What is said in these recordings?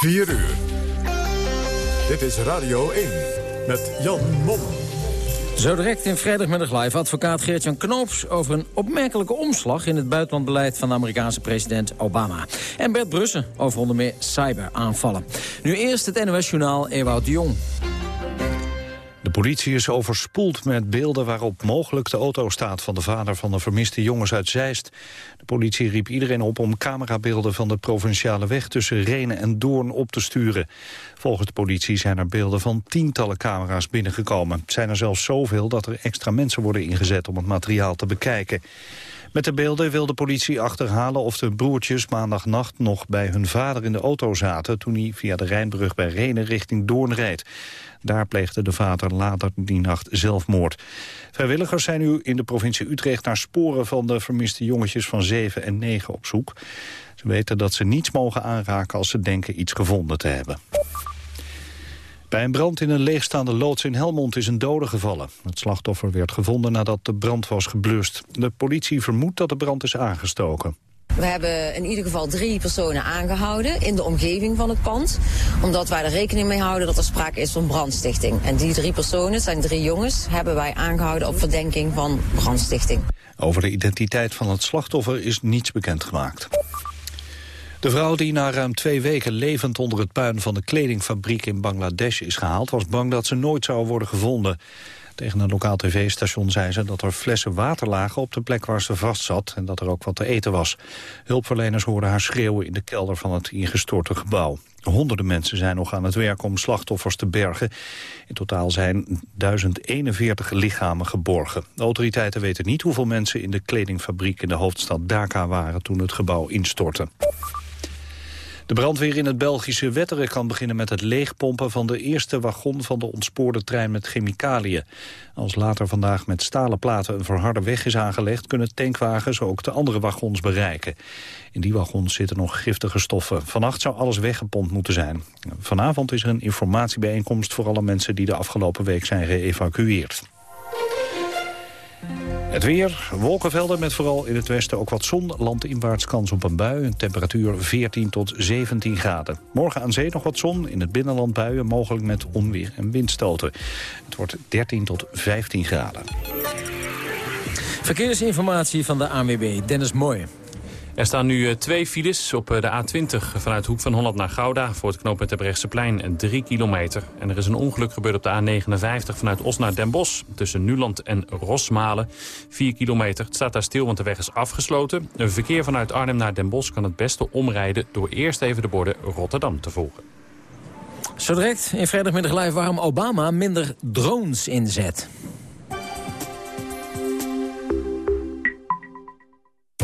4 uur. Dit is Radio 1 met Jan Mom. Zo direct in vrijdagmiddag live advocaat Geert-Jan Knoops... over een opmerkelijke omslag in het buitenlandbeleid van de Amerikaanse president Obama. En Bert Brussen over onder meer cyberaanvallen. Nu eerst het NOS-journaal Ewout de Jong. De politie is overspoeld met beelden waarop mogelijk de auto staat... van de vader van de vermiste jongens uit Zeist. De politie riep iedereen op om camerabeelden van de provinciale weg... tussen Renen en Doorn op te sturen. Volgens de politie zijn er beelden van tientallen camera's binnengekomen. Het zijn er zelfs zoveel dat er extra mensen worden ingezet... om het materiaal te bekijken. Met de beelden wil de politie achterhalen of de broertjes maandagnacht nog bij hun vader in de auto zaten toen hij via de Rijnbrug bij Renen richting Doorn reed. Daar pleegde de vader later die nacht zelfmoord. Vrijwilligers zijn nu in de provincie Utrecht naar sporen van de vermiste jongetjes van 7 en 9 op zoek. Ze weten dat ze niets mogen aanraken als ze denken iets gevonden te hebben. Bij een brand in een leegstaande loods in Helmond is een dode gevallen. Het slachtoffer werd gevonden nadat de brand was geblust. De politie vermoedt dat de brand is aangestoken. We hebben in ieder geval drie personen aangehouden in de omgeving van het pand. Omdat wij er rekening mee houden dat er sprake is van brandstichting. En die drie personen, zijn drie jongens, hebben wij aangehouden op verdenking van brandstichting. Over de identiteit van het slachtoffer is niets bekendgemaakt. De vrouw die na ruim twee weken levend onder het puin van de kledingfabriek in Bangladesh is gehaald... was bang dat ze nooit zou worden gevonden. Tegen een lokaal tv-station zei ze dat er flessen water lagen op de plek waar ze vast zat en dat er ook wat te eten was. Hulpverleners hoorden haar schreeuwen in de kelder van het ingestorte gebouw. Honderden mensen zijn nog aan het werk om slachtoffers te bergen. In totaal zijn 1041 lichamen geborgen. De autoriteiten weten niet hoeveel mensen in de kledingfabriek in de hoofdstad Dhaka waren toen het gebouw instortte. De brandweer in het Belgische Wetteren kan beginnen met het leegpompen van de eerste wagon van de ontspoorde trein met chemicaliën. Als later vandaag met stalen platen een verharde weg is aangelegd, kunnen tankwagens ook de andere wagons bereiken. In die wagons zitten nog giftige stoffen. Vannacht zou alles weggepompt moeten zijn. Vanavond is er een informatiebijeenkomst voor alle mensen die de afgelopen week zijn geëvacueerd. Het weer, wolkenvelden met vooral in het westen ook wat zon. Landinwaarts kans op een bui, een temperatuur 14 tot 17 graden. Morgen aan zee nog wat zon, in het binnenland buien... mogelijk met onweer en windstoten. Het wordt 13 tot 15 graden. Verkeersinformatie van de ANWB, Dennis Mooij. Er staan nu eh, twee files op eh, de A20 vanuit Hoek van Holland naar Gouda... voor het knooppunt plein 3 kilometer. En er is een ongeluk gebeurd op de A59 vanuit Os naar Den Bosch... tussen Nuland en Rosmalen, 4 kilometer. Het staat daar stil, want de weg is afgesloten. Een verkeer vanuit Arnhem naar Den Bosch kan het beste omrijden... door eerst even de borden Rotterdam te volgen. Zo direct in vrijdagmiddag live waarom Obama minder drones inzet.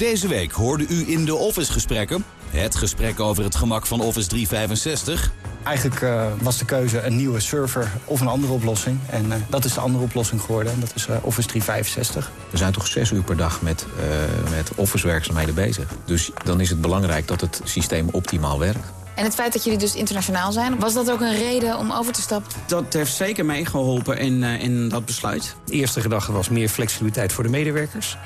Deze week hoorde u in de Office gesprekken... het gesprek over het gemak van Office 365 Eigenlijk uh, was de keuze een nieuwe server of een andere oplossing. En uh, dat is de andere oplossing geworden. En dat is uh, Office 365. We zijn toch zes uur per dag met, met Office-werkzaamheden bezig. Dus dan is het belangrijk dat het systeem optimaal werkt. En het feit dat jullie dus internationaal zijn, was dat ook een reden om over te stappen? Dat heeft zeker meegeholpen in, in dat besluit. De eerste gedachte was meer flexibiliteit voor de medewerkers.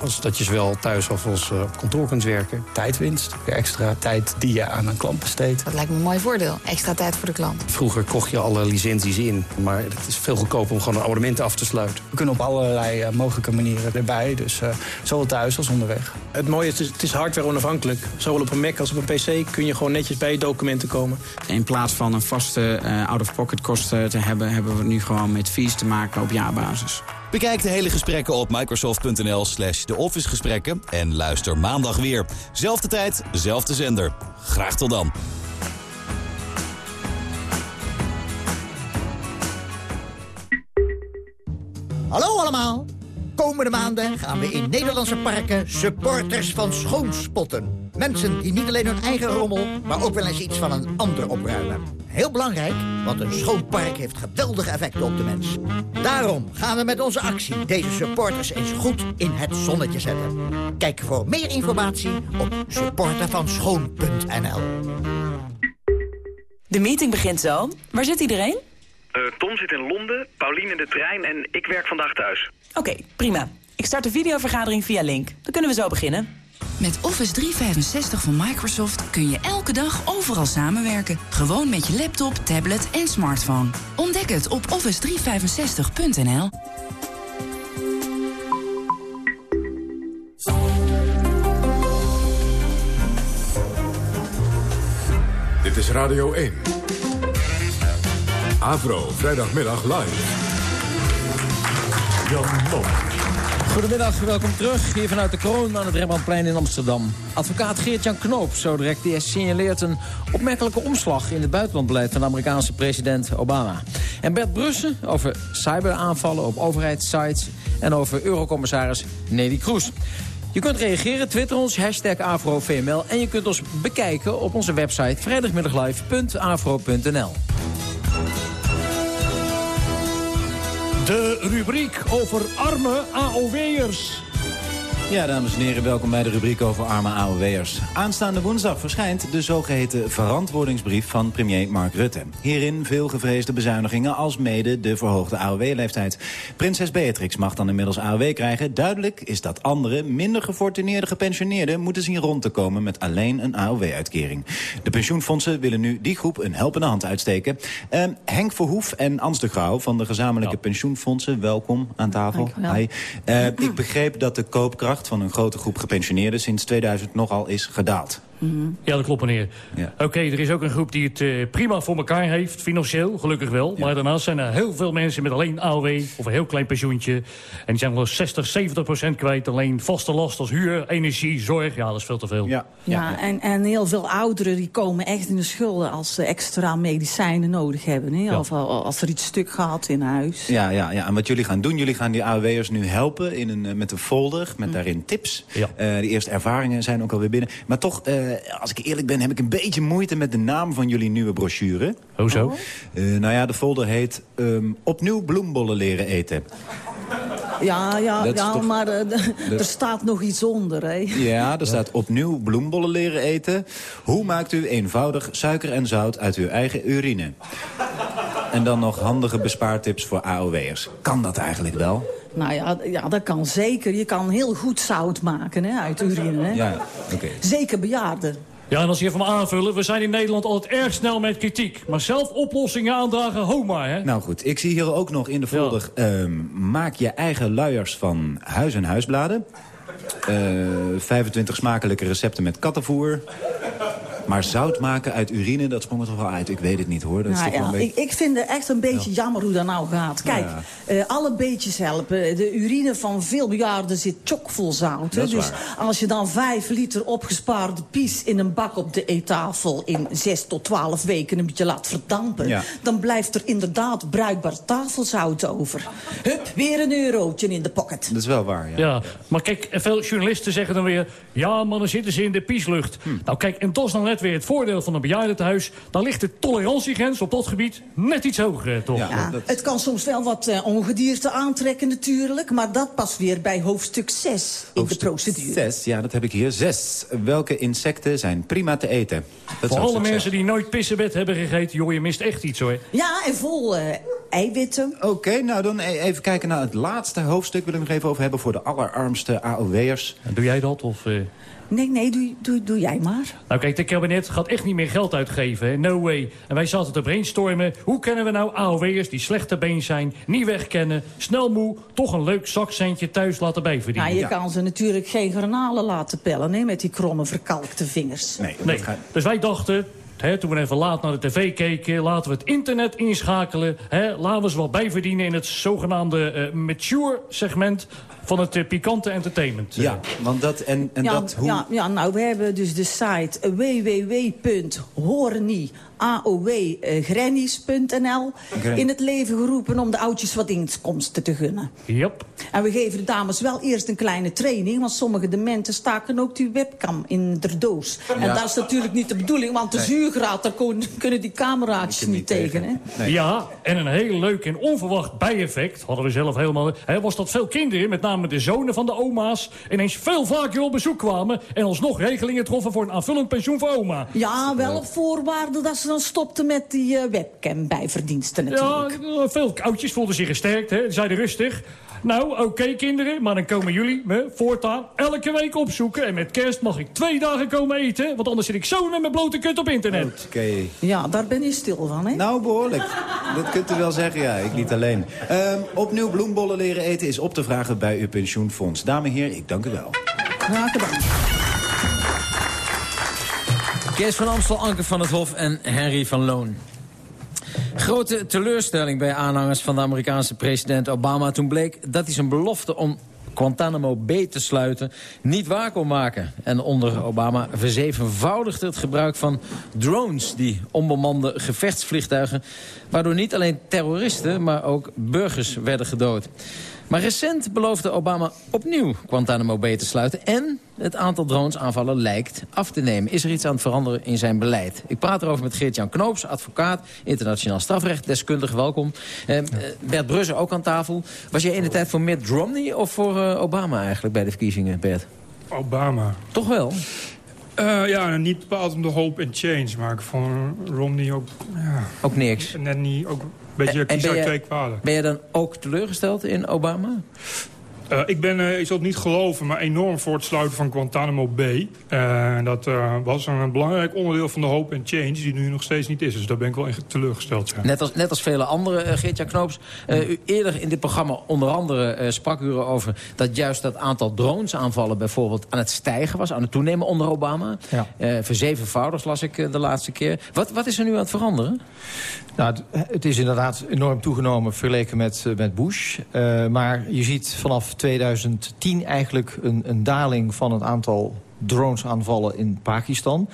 Als dat je zowel thuis of als eh, op kantoor kunt werken. Tijdwinst, extra tijd die je aan een klant besteedt. Dat lijkt me een mooi voordeel, extra tijd voor de klant. Vroeger kocht je alle licenties in, maar het is veel goedkoper om gewoon een abonnement af te sluiten. We kunnen op allerlei uh, mogelijke manieren erbij, dus uh, zowel thuis als onderweg. Het mooie is, het is hardware onafhankelijk. Zowel op een Mac als op een PC kun je gewoon netjes bij je documenten komen. In plaats van een vaste out-of-pocket kosten te hebben, hebben we nu gewoon met fees te maken op jaarbasis. Bekijk de hele gesprekken op microsoft.nl slash de office gesprekken en luister maandag weer. Zelfde tijd, zelfde zender. Graag tot dan. Hallo allemaal. Komende maanden gaan we in Nederlandse parken supporters van schoonspotten. Mensen die niet alleen hun eigen rommel, maar ook wel eens iets van een ander opruimen. Heel belangrijk, want een schoon park heeft geweldige effecten op de mens. Daarom gaan we met onze actie deze supporters eens goed in het zonnetje zetten. Kijk voor meer informatie op supportervanschoon.nl De meeting begint zo. Waar zit iedereen? Eh, Tom zit in Londen, Paulien in de trein en ik werk vandaag thuis. Oké, prima. Ik start de videovergadering via Link. Dan kunnen we zo beginnen. Met Office 365 van Microsoft kun je elke dag overal samenwerken. Gewoon met je laptop, tablet en smartphone. Ontdek het op office365.nl. Dit is Radio 1. Avro, vrijdagmiddag live. Jan Mom. Goedemiddag, welkom terug. Hier vanuit de kroon aan het Rembrandtplein in Amsterdam. Advocaat Geert-Jan Knoop, zo direct, die signaleert een opmerkelijke omslag... in het buitenlandbeleid van de Amerikaanse president Obama. En Bert Brussen over cyberaanvallen op overheidssites... en over eurocommissaris Nelly Kroes. Je kunt reageren, twitter ons, hashtag AfroVML... en je kunt ons bekijken op onze website vrijdagmiddaglive.afro.nl. De rubriek over arme AOW'ers. Ja, dames en heren, welkom bij de rubriek over arme AOW'ers. Aanstaande woensdag verschijnt de zogeheten verantwoordingsbrief van premier Mark Rutte. Hierin veel gevreesde bezuinigingen als mede de verhoogde AOW-leeftijd. Prinses Beatrix mag dan inmiddels AOW krijgen. Duidelijk is dat andere, minder gefortuneerde gepensioneerden... moeten zien rond te komen met alleen een AOW-uitkering. De pensioenfondsen willen nu die groep een helpende hand uitsteken. Uh, Henk Verhoef en Ans de Grauw van de gezamenlijke pensioenfondsen... welkom aan tafel. Hi. Uh, ik begreep dat de koopkracht van een grote groep gepensioneerden sinds 2000 nogal is gedaald. Ja, dat klopt, meneer. Ja. Oké, er is ook een groep die het uh, prima voor elkaar heeft, financieel, gelukkig wel. Maar daarnaast zijn er heel veel mensen met alleen AOW of een heel klein pensioentje. En die zijn wel 60, 70 procent kwijt. Alleen vaste last als huur, energie, zorg. Ja, dat is veel te veel. Ja, ja, En, en heel veel ouderen die komen echt in de schulden als ze extra medicijnen nodig hebben. Hè? Of als er iets stuk gaat in huis. Ja, ja, ja, en wat jullie gaan doen, jullie gaan die AOW'ers nu helpen in een, met een folder. Met daarin tips. Ja. Uh, de eerste ervaringen zijn ook alweer binnen. Maar toch... Uh, als ik eerlijk ben, heb ik een beetje moeite met de naam van jullie nieuwe brochure. Hoezo? Oh. Uh, nou ja, de folder heet um, Opnieuw bloembollen leren eten. Ja, ja, ja toch, maar uh, de, er staat nog iets onder. Hè? Ja, er staat opnieuw bloembollen leren eten. Hoe maakt u eenvoudig suiker en zout uit uw eigen urine? En dan nog handige bespaartips voor AOW'ers. Kan dat eigenlijk wel? Nou ja, ja, dat kan zeker. Je kan heel goed zout maken hè, uit urine. Hè? Ja. Okay. Zeker bejaarden. Ja, en als je even aanvullen, we zijn in Nederland altijd erg snel met kritiek. Maar zelf oplossingen aandragen, ho maar, hè? Nou goed, ik zie hier ook nog in de folder... Ja. Uh, maak je eigen luiers van huis- en huisbladen. Uh, 25 smakelijke recepten met kattenvoer. Maar zout maken uit urine, dat sprong er toch wel uit. Ik weet het niet, hoor. Dat nou, is toch ja, wel een beetje... ik, ik vind het echt een beetje ja. jammer hoe dat nou gaat. Kijk, ja. uh, alle beetjes helpen. De urine van veel bejaarden zit chockvol zout. Dat is dus waar. als je dan 5 liter opgespaarde pies in een bak op de eettafel... in 6 tot 12 weken een beetje laat verdampen... Ja. dan blijft er inderdaad bruikbaar tafelzout over. Hup, weer een eurotje in de pocket. Dat is wel waar, ja. Ja, maar kijk, veel journalisten zeggen dan weer... ja, maar dan zitten ze in de pieslucht. Hm. Nou kijk, en dat is dan net weer het voordeel van een bejaardentehuis. Dan ligt de tolerantiegrens op dat gebied net iets hoger, eh, toch? Ja, Het kan soms wel wat uh, ongedierte aantrekken natuurlijk... maar dat past weer bij hoofdstuk 6 in de procedure. Zes, ja, dat heb ik hier. Zes. Welke insecten zijn prima te eten? Dat Voor alle mensen die nooit pissenbed hebben gegeten... joh, je mist echt iets, hoor. Ja, en vol uh, eiwitten. Oké, okay, nou dan even kijken naar het laatste hoofdstuk. Wil ik nog even over hebben voor de allerarmste AOW'ers. Doe jij dat, of... Uh... Nee, nee, doe, doe, doe jij maar. Nou kijk, de kabinet gaat echt niet meer geld uitgeven. Hè? No way. En wij zaten te brainstormen. Hoe kunnen we nou AOW'ers die slecht te been zijn... niet wegkennen, snel moe... toch een leuk zakcentje thuis laten bijverdienen? Nou, je kan ze natuurlijk geen granalen laten pellen... Hè, met die kromme verkalkte vingers. Nee, nee. Gaat... dus wij dachten... He, toen we even laat naar de tv keken, laten we het internet inschakelen. He, laten we ze wat bijverdienen in het zogenaamde uh, mature segment van het uh, pikante entertainment. Ja, want dat en, en ja, dat hoe... Ja, ja, nou, we hebben dus de site www.hoornie.aowgrannies.nl in het leven geroepen om de oudjes wat inkomsten te gunnen. Yep. En we geven de dames wel eerst een kleine training, want sommige dementen staken ook die webcam in de doos. En Ja. dat is natuurlijk niet de bedoeling, want de Nee. zuurgraad, daar kon- kunnen die cameraatjes niet tegen. Hè? Ja, en een heel leuk en onverwacht bijeffect hadden we zelf helemaal... Hè, was dat veel kinderen, met name kwamen de zonen van de oma's ineens veel vaker op bezoek kwamen... en alsnog regelingen troffen voor een aanvullend pensioen voor oma. Ja, wel op voorwaarde dat ze dan stopten met die uh, webcam bijverdiensten natuurlijk. Ja, veel koudjes voelden zich gesterkt, hè. zeiden rustig. Nou, oké kinderen, maar dan komen jullie me voortaan elke week opzoeken. En met kerst mag ik twee dagen komen eten, want anders zit ik zo met mijn blote kut op internet. Oké. Ja, daar ben je stil van, hè? Nou, behoorlijk. Dat kunt u wel zeggen, ja. Ik niet alleen. Uh, opnieuw bloembollen leren eten is op te vragen bij uw pensioenfonds. Dames en heren, ik dank u wel. Graag gedaan. Kees van Amstel, Anke van het Hof en Henry van Loon. Grote teleurstelling bij aanhangers van de Amerikaanse president Obama... toen bleek dat hij zijn belofte om Guantanamo B te sluiten niet waar kon maken. En onder Obama verzevenvoudigde het gebruik van drones... die onbemande gevechtsvliegtuigen... waardoor niet alleen terroristen, maar ook burgers werden gedood. Maar recent beloofde Obama opnieuw Guantanamo Bay te sluiten... en het aantal dronesaanvallen lijkt af te nemen. Is er iets aan het veranderen in zijn beleid? Ik praat erover met Geert-Jan Knoops, advocaat, internationaal strafrecht, deskundige, welkom. Eh, Bert Brussen ook aan tafel. Was jij in de tijd voor Mitt Romney of voor uh, Obama eigenlijk bij de verkiezingen, Bert? Obama. Toch wel? Uh, ja, niet bepaald om de hope and change, maar ik vond Romney ook... Ja, ook niks? Net niet, ook beetje twee kwaden. Ben je dan ook teleurgesteld in Obama? Uh, ik ben, uh, ik zal het niet geloven, maar enorm voor het sluiten van Guantanamo Bay. Uh, dat was een belangrijk onderdeel van de hope and change, die nu nog steeds niet is. Dus daar ben ik wel echt teleurgesteld. Ja. Net, als, net als vele anderen, Geert-Jan Knoops. u eerder in dit programma onder andere sprak u erover... dat juist dat aantal dronesaanvallen bijvoorbeeld aan het stijgen was... aan het toenemen onder Obama. Ja. verzevenvoudigd las ik de laatste keer. Wat, wat is er nu aan het veranderen? Nou, het is inderdaad enorm toegenomen vergeleken met, met Bush. maar je ziet vanaf 2010 eigenlijk een, een daling van het aantal dronesaanvallen in Pakistan.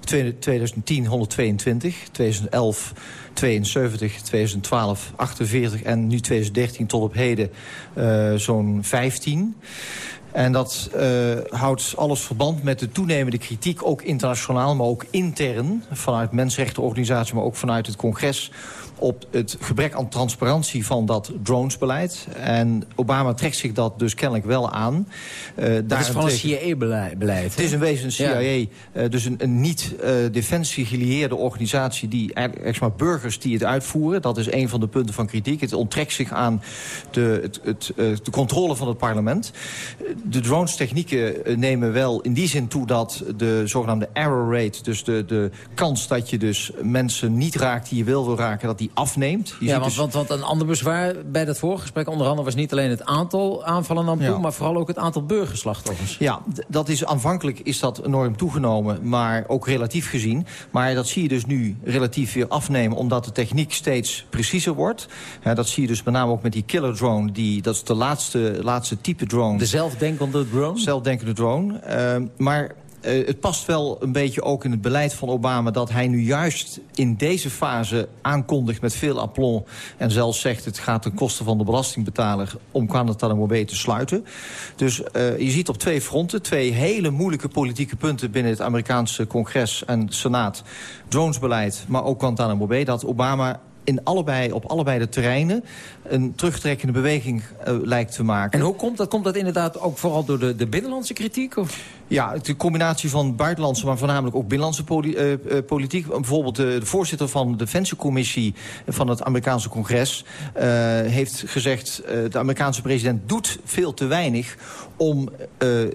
2010 122, 2011 72, 2012 48 en nu 2013 tot op heden uh, zo'n 15. En dat uh, houdt alles verband met de toenemende kritiek, ook internationaal, maar ook intern, vanuit mensenrechtenorganisaties, maar ook vanuit het congres op het gebrek aan transparantie van dat dronesbeleid. En Obama trekt zich dat dus kennelijk wel aan. Uh, dat is van een CIA-beleid. Het is een wezen CIA, ja. uh, dus een, een niet uh, defensie gelieerde organisatie... die eigenlijk maar burgers die het uitvoeren. Dat is een van de punten van kritiek. Het onttrekt zich aan de, het, het, de controle van het parlement. De drones-technieken nemen wel in die zin toe dat de zogenaamde error rate... dus de, de kans dat je dus mensen niet raakt die je wil wil raken... dat die afneemt. Je ja, want, dus... want, want, een ander bezwaar bij dat voorgesprek onder andere... was niet alleen het aantal aanvallen dan toe... Ja. maar vooral ook het aantal burgerslachtoffers. Ja, dat is aanvankelijk is dat enorm toegenomen, maar ook relatief gezien. Maar dat zie je dus nu relatief weer afnemen... omdat de techniek steeds preciezer wordt. Ja, dat zie je dus met name ook met die killer drone. Die, dat is de laatste, laatste type drone. De zelfdenkende drone? Zelfdenkende drone. Uh, maar uh, het past wel een beetje ook in het beleid van Obama... dat hij nu juist in deze fase aankondigt met veel aplomb... en zelfs zegt het gaat ten koste van de belastingbetaler... om Guantanamo Bay te sluiten. Dus uh, je ziet op twee fronten, twee hele moeilijke politieke punten... binnen het Amerikaanse congres en senaat. Dronesbeleid, maar ook Guantanamo Bay... dat Obama in allebei, op allebei de terreinen een terugtrekkende beweging uh, lijkt te maken. En hoe komt dat? Komt dat inderdaad ook vooral door de, de binnenlandse kritiek? Of? Ja, de combinatie van buitenlandse, maar voornamelijk ook binnenlandse poli uh, politiek. Bijvoorbeeld de, de, voorzitter van de Defensiecommissie van het Amerikaanse congres... Uh, heeft gezegd, de Amerikaanse president doet veel te weinig om...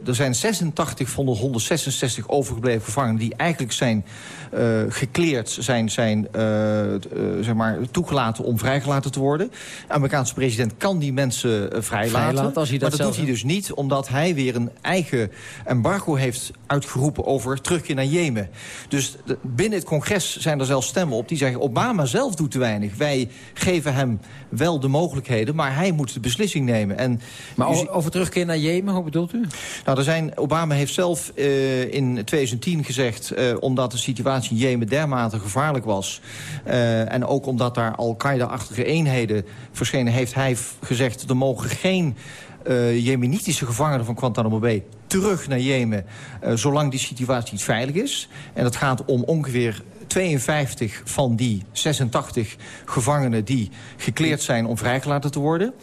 er zijn 86 van de 166 overgebleven gevangenen die eigenlijk zijn gekleerd... zijn, zijn zeg maar, toegelaten om vrijgelaten te worden. De Amerikaanse president kan die mensen vrijlaten. vrijlaten als hij dat maar dat doet hij dus niet, omdat hij weer een eigen embargo heeft uitgeroepen over terugkeer naar Jemen. Dus de, binnen het congres zijn er zelfs stemmen op die zeggen... Obama zelf doet te weinig. Wij geven hem wel de mogelijkheden, maar hij moet de beslissing nemen. En maar over, over terugkeer naar Jemen, hoe bedoelt u? Nou, er zijn, Obama heeft zelf uh, in 2010 gezegd... Uh, omdat de situatie in Jemen dermate gevaarlijk was... Uh, en ook omdat daar Al-Qaeda-achtige eenheden verschenen... heeft hij gezegd, er mogen geen jemenitische gevangenen van Guantanamo Bay terug naar Jemen... Uh, zolang die situatie niet veilig is. En dat gaat om ongeveer 52 van die 86 gevangenen die gekleerd zijn om vrijgelaten te worden.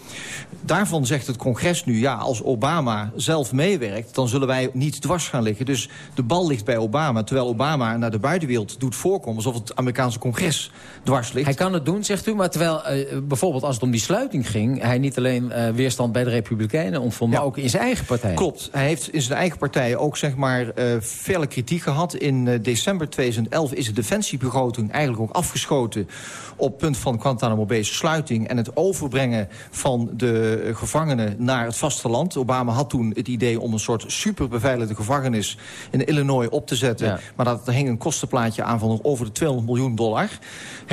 Daarvan zegt het congres nu, ja, als Obama zelf meewerkt... dan zullen wij niet dwars gaan liggen. Dus de bal ligt bij Obama, terwijl Obama naar de buitenwereld doet voorkomen... alsof het Amerikaanse congres dwars ligt. Hij kan het doen, zegt u, maar terwijl uh, bijvoorbeeld als het om die sluiting ging... hij niet alleen uh, weerstand bij de Republikeinen ontvond, maar ook in zijn eigen partij. Klopt. Hij heeft in zijn eigen partij ook zeg maar uh, felle kritiek gehad. In december 2011 is de defensiebegroting eigenlijk ook afgeschoten... op punt van Guantanamo Bay's sluiting... en het overbrengen van de gevangenen naar het vasteland. Obama had toen het idee om een soort superbeveiligde gevangenis... in Illinois op te zetten. Ja. Maar dat, hing een kostenplaatje aan van over de 200 miljoen dollar.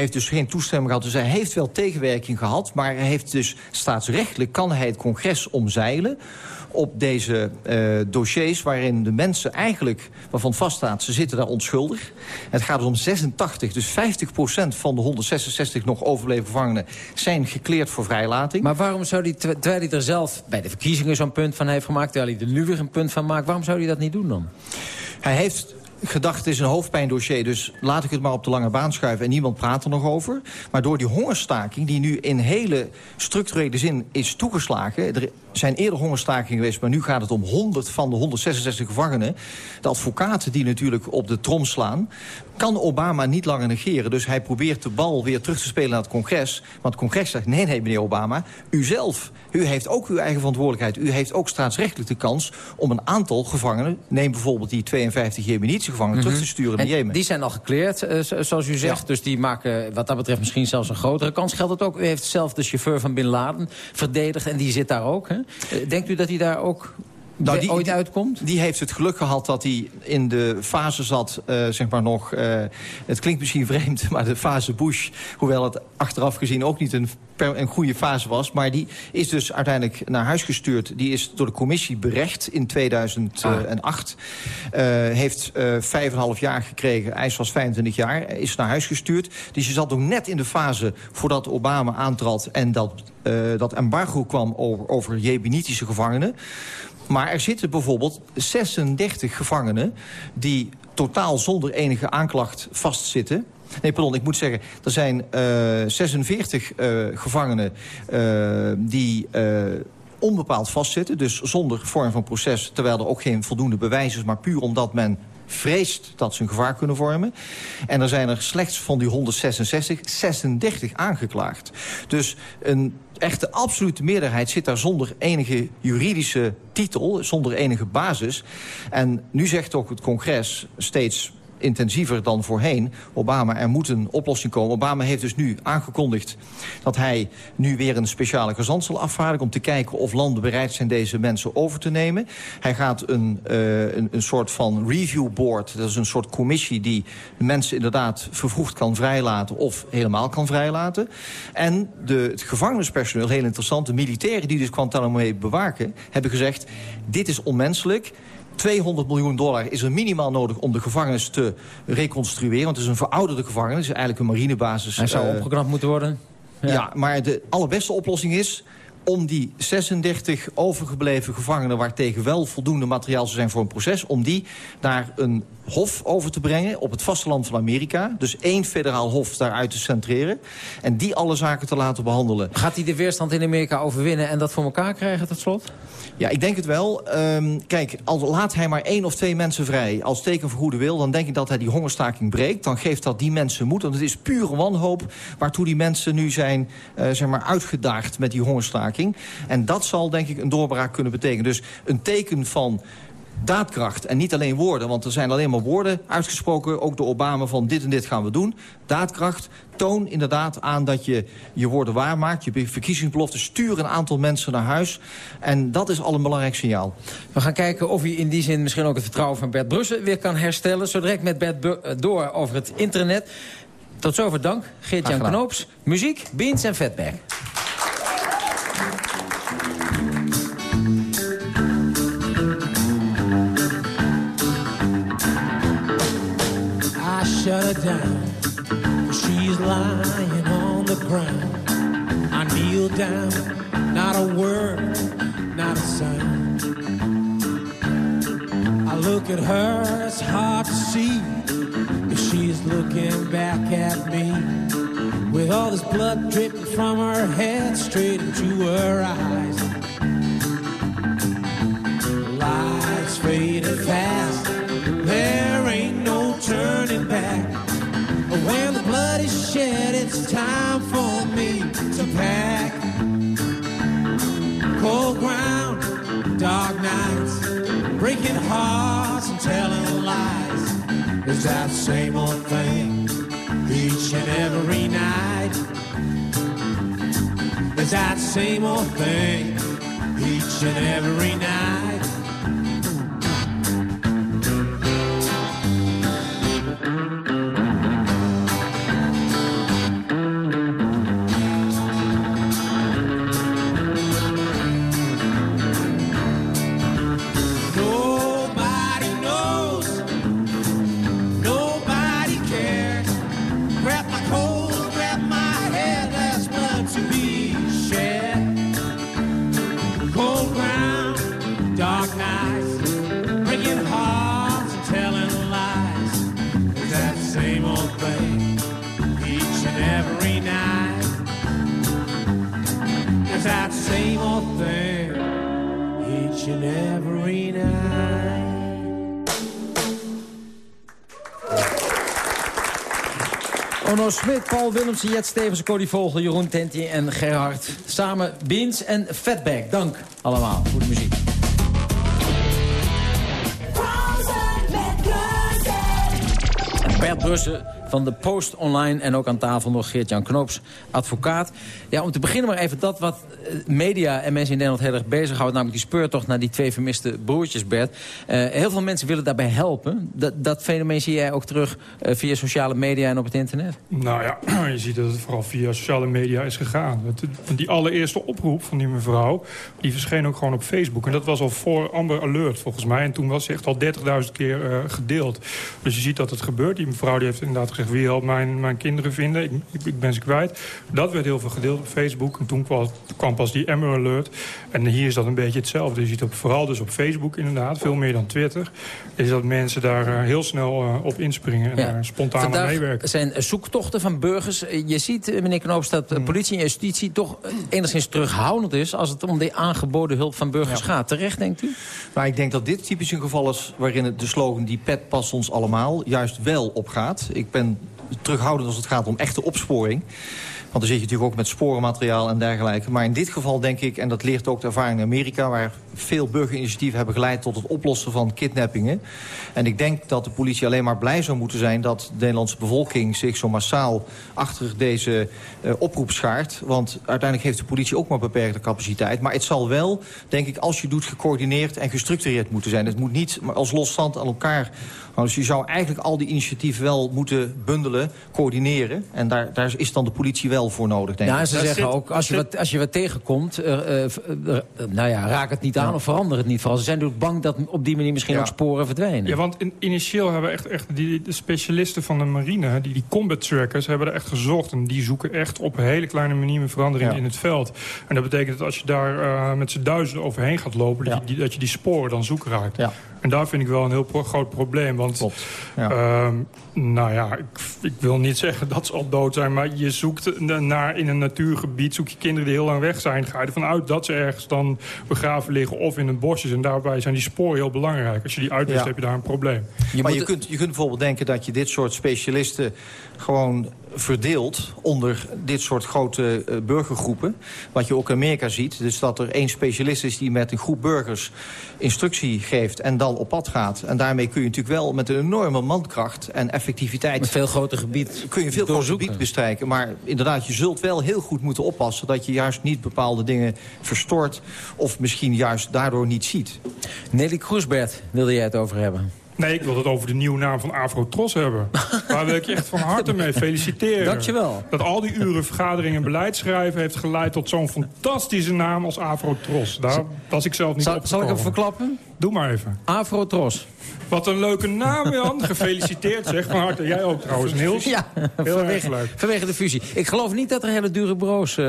Heeft dus geen toestemming gehad. Dus hij heeft wel tegenwerking gehad. Maar hij heeft dus staatsrechtelijk kan hij het congres omzeilen op deze uh, dossiers waarin de mensen eigenlijk, waarvan vaststaat, ze zitten daar onschuldig. Het gaat dus om 86, dus 50% van de 166 nog overlevende gevangenen zijn gekleerd voor vrijlating. Maar waarom zou hij, terwijl hij er zelf bij de verkiezingen zo'n punt van heeft gemaakt, terwijl hij er nu weer een punt van maakt, waarom zou hij dat niet doen dan? Hij heeft gedacht, is een hoofdpijndossier... dus laat ik het maar op de lange baan schuiven en niemand praat er nog over. Maar door die hongerstaking, die nu in hele structurele zin is toegeslagen... zijn eerder hongerstakingen geweest, maar nu gaat het om 100 van de 166 gevangenen. De advocaten die natuurlijk op de trom slaan kan Obama niet langer negeren. Dus hij probeert de bal weer terug te spelen naar het congres. Want het congres zegt, nee, nee, meneer Obama, u zelf... u heeft ook uw eigen verantwoordelijkheid. U heeft ook staatsrechtelijk de kans om een aantal gevangenen... neem bijvoorbeeld die 52 Jemenitische gevangenen... terug te mhm. sturen naar Jemen. Die zijn al gekleerd, uh, zoals u zegt. Dus die maken wat dat betreft misschien zelfs een grotere kans. Geldt het ook, u heeft zelf de chauffeur van Bin Laden verdedigd... en die zit daar ook. Hè? Eh, denkt u dat hij daar ook nou, die, ooit uitkomt? Die heeft het geluk gehad dat hij in de fase zat, uh, zeg maar nog... Uh, het klinkt misschien vreemd, maar de fase Bush... hoewel het achteraf gezien ook niet een, een goede fase was... maar die is dus uiteindelijk naar huis gestuurd. Die is door de commissie berecht in 2008. Ah. Uh, heeft vijf en half jaar gekregen. IJs was 25 jaar. Is naar huis gestuurd. Dus je zat ook net in de fase voordat Obama aantrad... en dat, dat embargo kwam over, over Jemenitische gevangenen. Maar er zitten bijvoorbeeld 36 gevangenen... die totaal zonder enige aanklacht vastzitten. Nee, pardon, ik moet zeggen, er zijn uh, 46 uh, gevangenen uh, die onbepaald vastzitten. Dus zonder vorm van proces, terwijl er ook geen voldoende bewijs is... maar puur omdat men vreest dat ze een gevaar kunnen vormen. En er zijn er slechts van die 166, 36 aangeklaagd. Dus een echte absolute meerderheid zit daar zonder enige juridische titel, zonder enige basis. En nu zegt ook het congres steeds intensiever dan voorheen. Obama, er moet een oplossing komen. Obama heeft dus nu aangekondigd dat hij nu weer een speciale gezant zal afvaardigen... om te kijken of landen bereid zijn deze mensen over te nemen. Hij gaat een, uh, een, een, soort van review board, dat is een soort commissie... die mensen inderdaad vervroegd kan vrijlaten of helemaal kan vrijlaten. En de, het gevangenispersoneel, heel interessant, de militairen die dus Guantanamo bewaken... hebben gezegd, dit is onmenselijk 200 miljoen dollar is er minimaal nodig om de gevangenis te reconstrueren. Want het is een verouderde gevangenis, eigenlijk een marinebasis. Hij zou uh, opgeknapt moeten worden. Ja. ja, maar de allerbeste oplossing is om die 36 overgebleven gevangenen... waar tegen wel voldoende materiaal zou zijn voor een proces... om die naar een hof over te brengen op het vasteland van Amerika. Dus één federaal hof daaruit te centreren. En die alle zaken te laten behandelen. Gaat hij de weerstand in Amerika overwinnen en dat voor elkaar krijgen tot slot? Ja, ik denk het wel. Um, kijk, al laat hij maar één of twee mensen vrij als teken voor goede wil... dan denk ik dat hij die hongerstaking breekt. Dan geeft dat die mensen moed. Want het is pure wanhoop waartoe die mensen nu zijn uh, zeg maar uitgedaagd met die hongerstaking. En dat zal denk ik een doorbraak kunnen betekenen. Dus een teken van daadkracht en niet alleen woorden. Want er zijn alleen maar woorden uitgesproken, ook door Obama, van dit en dit gaan we doen. Daadkracht, toon inderdaad aan dat je je woorden waarmaakt. Je verkiezingsbelofte, stuur een aantal mensen naar huis. En dat is al een belangrijk signaal. We gaan kijken of hij in die zin misschien ook het vertrouwen van Bert Brussen weer kan herstellen. Zo direct met Bert eh, door over het internet. Tot zover dank, Geert-Jan Knoops. Muziek, Beans en Vetberg. Her down. She's lying on the ground. I kneel down, not a word, not a sound. I look at her, it's hard to see if she's looking back at me with all this blood dripping from her head straight into her eyes. Lights fading fast, shed, it's time for me to pack. Cold ground, dark nights, breaking hearts and telling lies. It's that same old thing each and every night. It's that same old thing each and every night. Smit, Paul Willemsen, Jet Stevens, Cody Vogel, Jeroen Tenti en Gerhard. Samen Beans en Fatback. Dank allemaal voor de muziek. Bert Brussen van de Post Online en ook aan tafel nog Geert-Jan Knoops, advocaat. Ja, om te beginnen maar even dat wat eh, media en mensen in Nederland heel erg bezighoudt... namelijk die speurtocht naar die twee vermiste broertjes, Bert. Eh, heel veel mensen willen daarbij helpen. Dat, dat fenomeen zie jij ook terug eh, via sociale media en op het internet? Nou ja, je ziet dat het vooral via sociale media is gegaan. Die allereerste oproep van die mevrouw, die verscheen ook gewoon op Facebook. En dat was al voor Amber Alert volgens mij. En toen was ze echt al 30.000 keer gedeeld. Dus je ziet dat het gebeurt. Die mevrouw die heeft inderdaad gezegd... wie helpt mijn, mijn kinderen vinden? Ik, ik, ik ben ze kwijt. Dat werd heel veel gedeeld op Facebook. En toen kwam, kwam pas die Amber Alert. En hier is dat een beetje hetzelfde. Je ziet vooral dus op Facebook inderdaad, veel meer dan Twitter... is dat mensen daar eh, heel snel eh, op inspringen en daar spontaan aan Vandaag meewerken. zijn zoektochten van burgers. Eh, Je ziet, meneer Knoops, dat Hmm. politie en justitie toch enigszins terughoudend is... als het om de aangeboden hulp van burgers gaat. Terecht, denkt u? Maar ik denk dat dit typisch een geval is waarin het de slogan... die pet past ons allemaal, juist wel opgaat. Ik ben terughoudend als het gaat om echte opsporing. Want dan zit je natuurlijk ook met sporenmateriaal en dergelijke. Maar in dit geval denk ik, en dat leert ook de ervaring in Amerika... waar veel burgerinitiatieven hebben geleid tot het oplossen van kidnappingen. En ik denk dat de politie alleen maar blij zou moeten zijn... dat de Nederlandse bevolking zich zo massaal achter deze eh, oproep schaart. Want uiteindelijk heeft de politie ook maar beperkte capaciteit. Maar het zal wel, denk ik, als je doet gecoördineerd en gestructureerd moeten zijn. Het moet niet als losstand aan elkaar. Dus je zou eigenlijk al die initiatieven wel moeten bundelen, coördineren. En daar, daar is dan de politie wel voor nodig, denk Ja, ik. en ze zeggen ook, als je, wat, als je wat tegenkomt... eh, eh, eh, nou ja, raak het niet aan of verander het niet. Vooral ze zijn natuurlijk bang dat op die manier misschien ook sporen verdwijnen. Ja, want in- initieel hebben echt, echt die, de specialisten van de marine... die, die combat trackers, hebben er echt gezocht. En die zoeken echt op een hele kleine manier een verandering Ja. in het veld. En dat betekent dat als je daar eh, met z'n duizenden overheen gaat lopen... Dat, je, die, dat je die sporen dan zoek raakt. En daar vind ik wel een heel pro- groot probleem. Want, ehm, nou ja, ik, ik wil niet zeggen dat ze al dood zijn... maar je zoekt naar, in een natuurgebied, zoek je kinderen die heel lang weg zijn... ga je ervan uit dat ze ergens dan begraven liggen of in een bosjes. En daarbij zijn die sporen heel belangrijk. Als je die uitwist, Ja. heb je daar een probleem. maar je kunt, je kunt bijvoorbeeld denken dat je dit soort specialisten gewoon verdeelt onder dit soort grote eh, burgergroepen. Wat je ook in Amerika ziet. Dus dat er één specialist is die met een groep burgers instructie geeft en dan op pad gaat. En daarmee kun je natuurlijk wel met een enorme mankracht en effectiviteit... Een veel groter gebied Kun je veel groter gebied bestrijken. Maar inderdaad, je zult wel heel goed moeten oppassen... dat je juist niet bepaalde dingen verstoort... of misschien juist daardoor niet ziet. Nelly Kroesbert wilde jij het over hebben. Nee, ik wil het over de nieuwe naam van Afrotros hebben. Daar wil ik je echt van harte mee feliciteren. Dankjewel. Dat al die uren vergaderingen en beleid schrijven... heeft geleid tot zo'n fantastische naam als Afrotros. Daar was ik zelf niet Zal, op zal ik hem verklappen? Doe maar even. Afrotros. Wat een leuke naam, Jan. Gefeliciteerd, zeg. Van harte. Jij ook trouwens, Niels. Ja, Heel erg leuk. vanwege de fusie. Ik geloof niet dat er hele dure bureaus eh,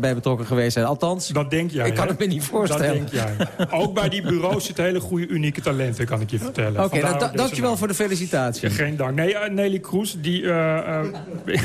bij betrokken geweest zijn. Althans, Dat denk jij, ik kan hè? het me niet Dat voorstellen. denk jij. Ook bij die bureaus zitten hele goede, unieke talenten, kan ik je vertellen. Oké, nou, dankjewel voor de felicitatie. Ja, geen dank. Nee, eh, Nelly Kroes, die, eh,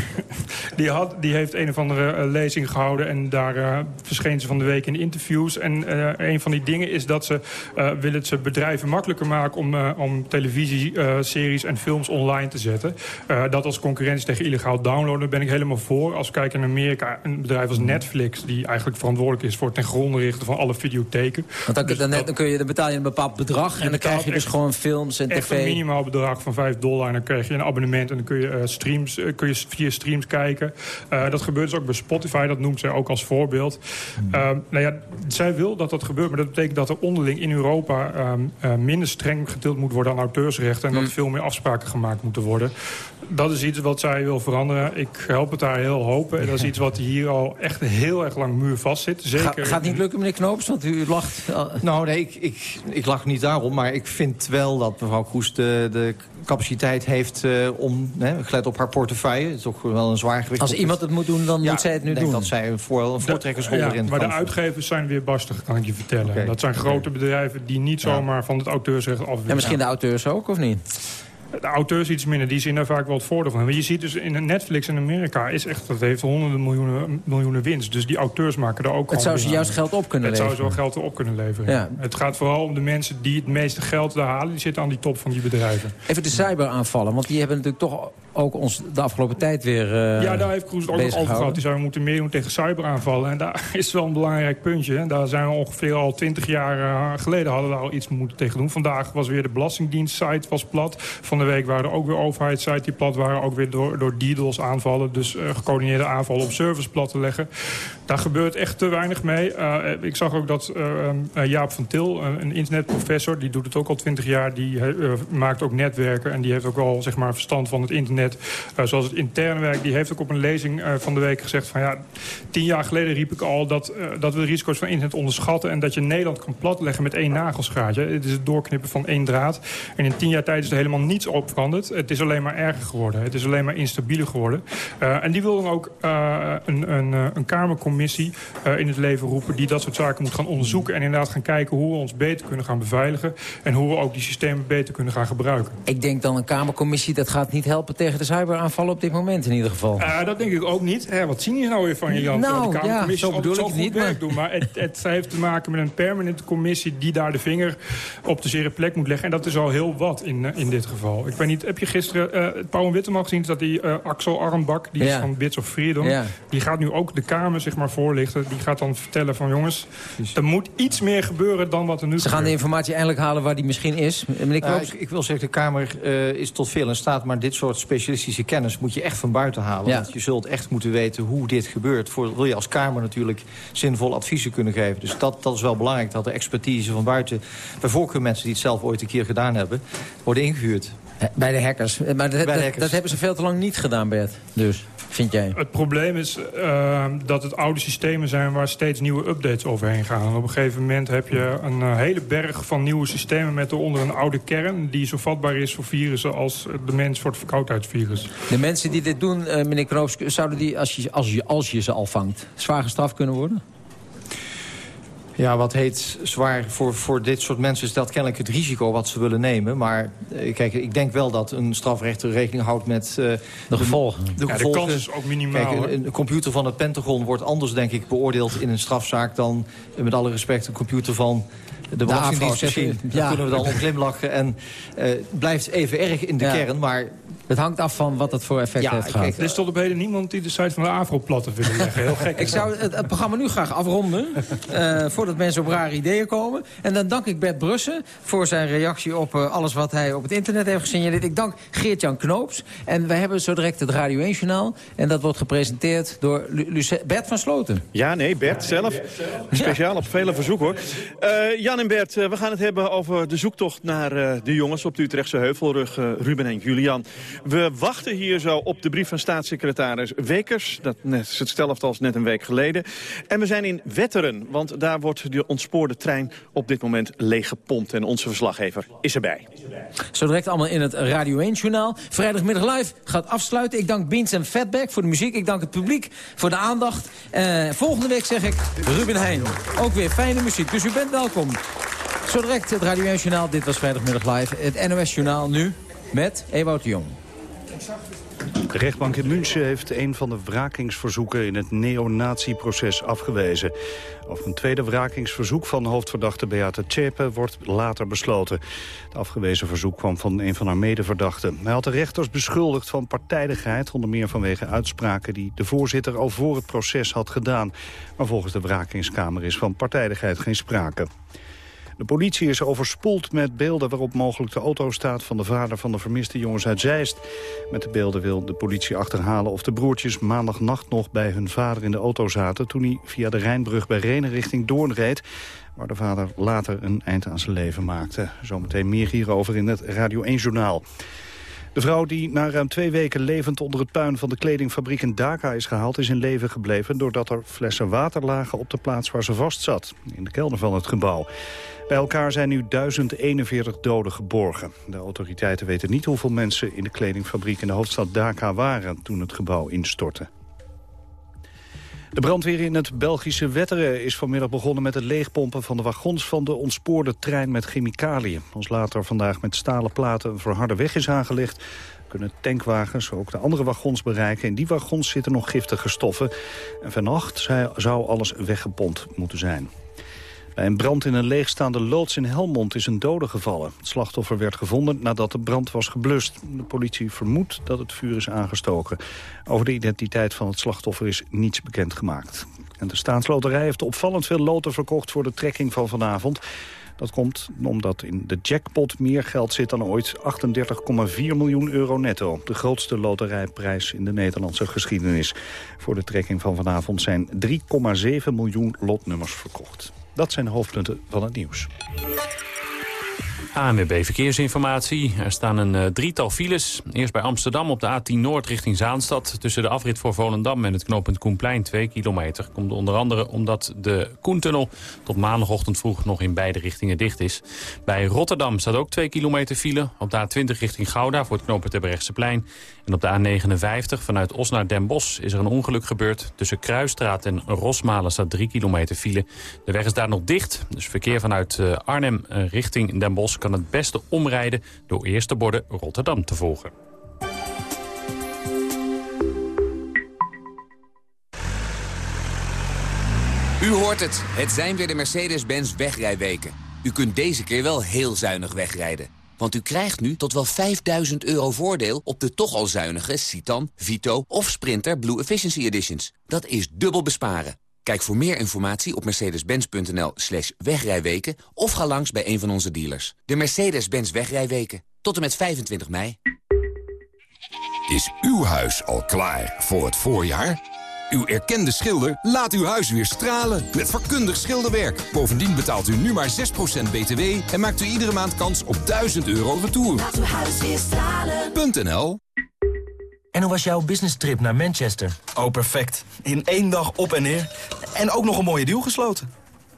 die, had, die heeft een of andere lezing gehouden... en daar verscheen ze van de week in interviews. En eh, een van die dingen is dat ze eh, ze bedrijven makkelijker maken... om, eh, om televisieseries en films online te zetten. Eh, dat als concurrentie tegen illegaal downloaden daar ben ik helemaal voor. Als we kijken naar Amerika, een bedrijf als Netflix... die eigenlijk verantwoordelijk is voor het ten gronde richten van alle videotheeken. Want dan, Dus dan, dat- dan, kun je, dan betaal je een bepaald bedrag... en dan krijg je dus echt- gewoon films en Echt een tv. minimaal bedrag van 5 dollar. En dan krijg je een abonnement en dan kun je, eh, streams, eh, kun je via streams kijken. Eh, dat gebeurt dus ook bij Spotify. Dat noemt zij ook als voorbeeld. Hmm. Eh, nou ja, zij wil dat dat gebeurt. Maar dat betekent dat er onderling in Europa... ehm, eh, minder streng getild moet worden aan auteursrechten. En dat veel meer afspraken gemaakt moeten worden. Dat is iets wat zij wil veranderen. Ik help het daar heel hopen. En dat is iets wat hier al echt heel erg lang muurvast zit. Ga, Zeker gaat niet lukken, meneer Knoops? Want u lacht... Nou, nee, ik, ik, ik lach niet daarom. Maar ik vind wel dat mevrouw Kroes de, de capaciteit heeft eh, om... Hè, gelet op haar portefeuille, het is toch wel een zwaar gewicht. Als iemand het moet doen, dan Ja, moet zij het nu ik denk doen. dat zij een, voor, een voortrekkersrol Ja, erin maar de uitgevers zijn weer barstig, kan ik je vertellen. Dat zijn grote bedrijven die niet zomaar van het auteursrecht af willen. En misschien de auteurs ook, of niet? De auteurs iets minder, die zien daar vaak wel het voordeel van. Maar je ziet dus in Netflix in Amerika, is echt, dat heeft honderden miljoenen, miljoenen winst. Dus die auteurs maken daar ook Het zou ze juist aan. geld op kunnen Het zou leveren. zo geld erop kunnen leveren. Ja. Het gaat vooral om de mensen die het meeste geld daar halen. Die zitten aan die top van die bedrijven. Even de cyberaanvallen, want die hebben natuurlijk toch ook ons de afgelopen tijd weer eh ja, daar heeft Kroes het ook nog over gehad. Die zei, we moeten meer doen tegen cyberaanvallen. En daar is wel een belangrijk puntje. En daar zijn we ongeveer al twintig jaar eh, geleden hadden we al iets moeten tegen doen. Vandaag was weer de Belastingdienst-site was plat. Van de week waren er ook weer overheidssites die plat waren. Ook weer door, door DDoS aanvallen. Dus eh, gecoördineerde aanvallen op servers plat te leggen. Daar gebeurt echt te weinig mee. Eh, ik zag ook dat eh, eh, Jaap van Til, eh, een internetprofessor... die doet het ook al twintig jaar, die eh, maakt ook netwerken... en die heeft ook wel zeg maar, verstand van het internet. Eh, zoals het interne werk, die heeft ook op een lezing eh, van de week gezegd... van ja, tien jaar geleden riep ik al dat, eh, dat we de risico's van internet onderschatten... en dat je Nederland kan platleggen met één nagelschaartje. Het is het doorknippen van één draad. En in tien jaar tijd is er helemaal niets op veranderd. Het is alleen maar erger geworden. Het is alleen maar instabieler geworden. Eh, en die wil dan ook eh, een, een, eh, een kamercommissie eh, in het leven roepen... die dat soort zaken moet gaan onderzoeken... en inderdaad gaan kijken hoe we ons beter kunnen gaan beveiligen... en hoe we ook die systemen beter kunnen gaan gebruiken. Ik denk dan een Kamercommissie, dat gaat niet helpen tegen de cyberaanvallen op dit moment in ieder geval. Eh, dat denk ik ook niet. Hè, wat zien je nou weer van je, Jan? Nou, de Kamercommissie ja, zo bedoel ik het goed niet, maar- Doen, maar het, het heeft te maken met een permanente commissie... die daar de vinger op de zere plek moet leggen. En dat is al heel wat in, eh, in dit geval. Ik weet niet, heb je gisteren Pauw en Witteman gezien? Dat die Axel Armbak, die is van Bits of Freedom... Ja. die gaat nu ook de Kamer zeg maar, voorlichten. Die gaat dan vertellen van jongens, er moet iets meer gebeuren dan wat er nu Ze gaan de informatie eindelijk halen waar die misschien is. Meneer Nou, ik, ik wil zeggen, de Kamer eh, is tot veel in staat... maar dit soort specialistische kennis moet je echt van buiten halen. Ja. Want je zult echt moeten weten hoe dit gebeurt. Voor, wil je als Kamer natuurlijk zinvol adviezen kunnen geven. Dus dat, dat is wel belangrijk, dat de expertise van buiten... bij voorkeur mensen die het zelf ooit een keer gedaan hebben... worden ingehuurd. Eh, Bij de hackers. Eh, Maar dat, de dat- hackers. dat hebben ze veel te lang niet gedaan, Bert. Dus, vind jij? Het probleem is eh, dat het oude systemen zijn waar steeds nieuwe updates overheen gaan. En op een gegeven moment heb je een eh, hele berg van nieuwe systemen... met eronder een oude kern die zo vatbaar is voor virussen... als de mens voor het verkoudheidsvirus. De mensen die dit doen, meneer Knoops... zouden die, als je, als, je, als je ze al vangt, zwaar gestraft kunnen worden? Ja, wat heet zwaar voor, voor dit soort mensen is dat kennelijk het risico wat ze willen nemen. Maar eh, kijk, ik denk wel dat een strafrechter rekening houdt met eh, De gevolgen. Ja, de gevolgen. kans is ook minimaal. Kijk, een, een computer van het Pentagon wordt anders, denk ik, beoordeeld in een strafzaak dan, eh, met alle respect, een computer van de Belastingdienst misschien. Daar Ja. kunnen we dan om glimlachen. En eh, het blijft even erg in de Ja. kern, maar... Het hangt af van wat het voor effect Ja, heeft gehad. kijk, Er is tot op heden niemand die de site van de AVRO plat heeft willen leggen. Heel gek. Ik zou het, het programma nu graag afronden, eh, voordat mensen op rare ideeën komen. En dan dank ik Bert Brussen voor zijn reactie op eh, alles wat hij op het internet heeft gesignaleerd. Ik dank Geert-Jan Knoops. En wij hebben zo direct het Radio 1-journaal. En dat wordt gepresenteerd door Lu- Luce- Bert van Sloten. Ja, nee, Bert zelf. Speciaal op vele verzoek, hoor. Eh, Jan en Bert, we gaan het hebben over de zoektocht naar eh, de jongens op de Utrechtse Heuvelrug, eh, Ruben en Julian. We wachten hier zo op de brief van staatssecretaris Wekers. Dat is hetzelfde als net een week geleden. En we zijn in Wetteren, want daar wordt de ontspoorde trein op dit moment leeggepompt. En onze verslaggever is erbij. Zo direct allemaal in het Radio 1-journaal. Vrijdagmiddag live gaat afsluiten. Ik dank Beans en Fatback voor de muziek. Ik dank het publiek voor de aandacht. Uh, volgende week zeg ik Ruben Heijn. Ook weer fijne muziek, dus u bent welkom. Zo direct het Radio 1 Journaal. Dit was Vrijdagmiddag Live. Het NOS Journaal nu met Ewout Jong. De rechtbank in München heeft een van de wrakingsverzoeken in het neonatieproces afgewezen. Over een tweede wrakingsverzoek van hoofdverdachte Beate Tjepe wordt later besloten. Het afgewezen verzoek kwam van een van haar medeverdachten. Hij had de rechters beschuldigd van partijdigheid, onder meer vanwege uitspraken die de voorzitter al voor het proces had gedaan. Maar volgens de wrakingskamer is van partijdigheid geen sprake. De politie is overspoeld met beelden waarop mogelijk de auto staat... van de vader van de vermiste jongens uit Zeist. Met de beelden wil de politie achterhalen of de broertjes maandagnacht nog bij hun vader in de auto zaten... toen hij via de Rijnbrug bij Renen richting Doorn reed waar de vader later een eind aan zijn leven maakte. Zometeen meer hierover in het Radio 1-journaal. De vrouw die na ruim twee weken levend onder het puin van de kledingfabriek in Dhaka is gehaald... is in leven gebleven doordat er flessen water lagen op de plaats waar ze vast zat. In de kelder van het gebouw. Bij elkaar zijn nu 1041 doden geborgen. De autoriteiten weten niet hoeveel mensen in de kledingfabriek in de hoofdstad Dhaka waren toen het gebouw instortte. De brandweer in het Belgische Wetteren is vanmiddag begonnen met het leegpompen van de wagons van de ontspoorde trein met chemicaliën. Als later vandaag met stalen platen een verharde weg is aangelegd, kunnen tankwagens ook de andere wagons bereiken. In die wagons zitten nog giftige stoffen. En vannacht zou alles weggepompt moeten zijn. Bij een brand in een leegstaande loods in Helmond is een dode gevallen. Het slachtoffer werd gevonden nadat de brand was geblust. De politie vermoedt dat het vuur is aangestoken. Over de identiteit van het slachtoffer is niets bekendgemaakt. En de staatsloterij heeft opvallend veel loten verkocht voor de trekking van vanavond. Dat komt omdat in de jackpot meer geld zit dan ooit 38,4 miljoen euro netto. De grootste loterijprijs in de Nederlandse geschiedenis. Voor de trekking van vanavond zijn 3,7 miljoen lotnummers verkocht. Dat zijn de hoofdpunten van het nieuws. ANWB Verkeersinformatie. Er staan een uh, drietal files. Eerst bij Amsterdam op de A10 Noord richting Zaanstad. Tussen de afrit voor Volendam en het knooppunt Koenplein 2 kilometer. Komt onder andere omdat de Koentunnel tot maandagochtend vroeg nog in beide richtingen dicht is. Bij Rotterdam staat ook 2 kilometer file. Op de A20 richting Gouda voor het knooppunt plein. En op de A59 vanuit Os naar Den Bosch is er een ongeluk gebeurd. Tussen Kruisstraat en Rosmalen staat 3 kilometer file. De weg is daar nog dicht. Dus verkeer vanuit uh, Arnhem uh, richting Den Bosch kan het beste omrijden... door eerst de borden Rotterdam te volgen. U hoort het. Het zijn weer de Mercedes-Benz wegrijweken. U kunt deze keer wel heel zuinig wegrijden. Want u krijgt nu tot wel 5000 euro voordeel op de toch al zuinige Citan, Vito of Sprinter Blue Efficiency Editions. Dat is dubbel besparen. Kijk voor meer informatie op mercedes-benz.nl slash wegrijweken... of ga langs bij een van onze dealers. De Mercedes-Benz wegrijweken. Tot en met 25 mei. Is uw huis al klaar voor het voorjaar? Uw erkende schilder laat uw huis weer stralen met vakkundig schilderwerk. Bovendien betaalt u nu maar 6% btw en maakt u iedere maand kans op 1000 euro retour. Laat uw huis weer stralen.nl en hoe was jouw business trip naar Manchester? Oh, perfect. In één dag op en neer. En ook nog een mooie deal gesloten.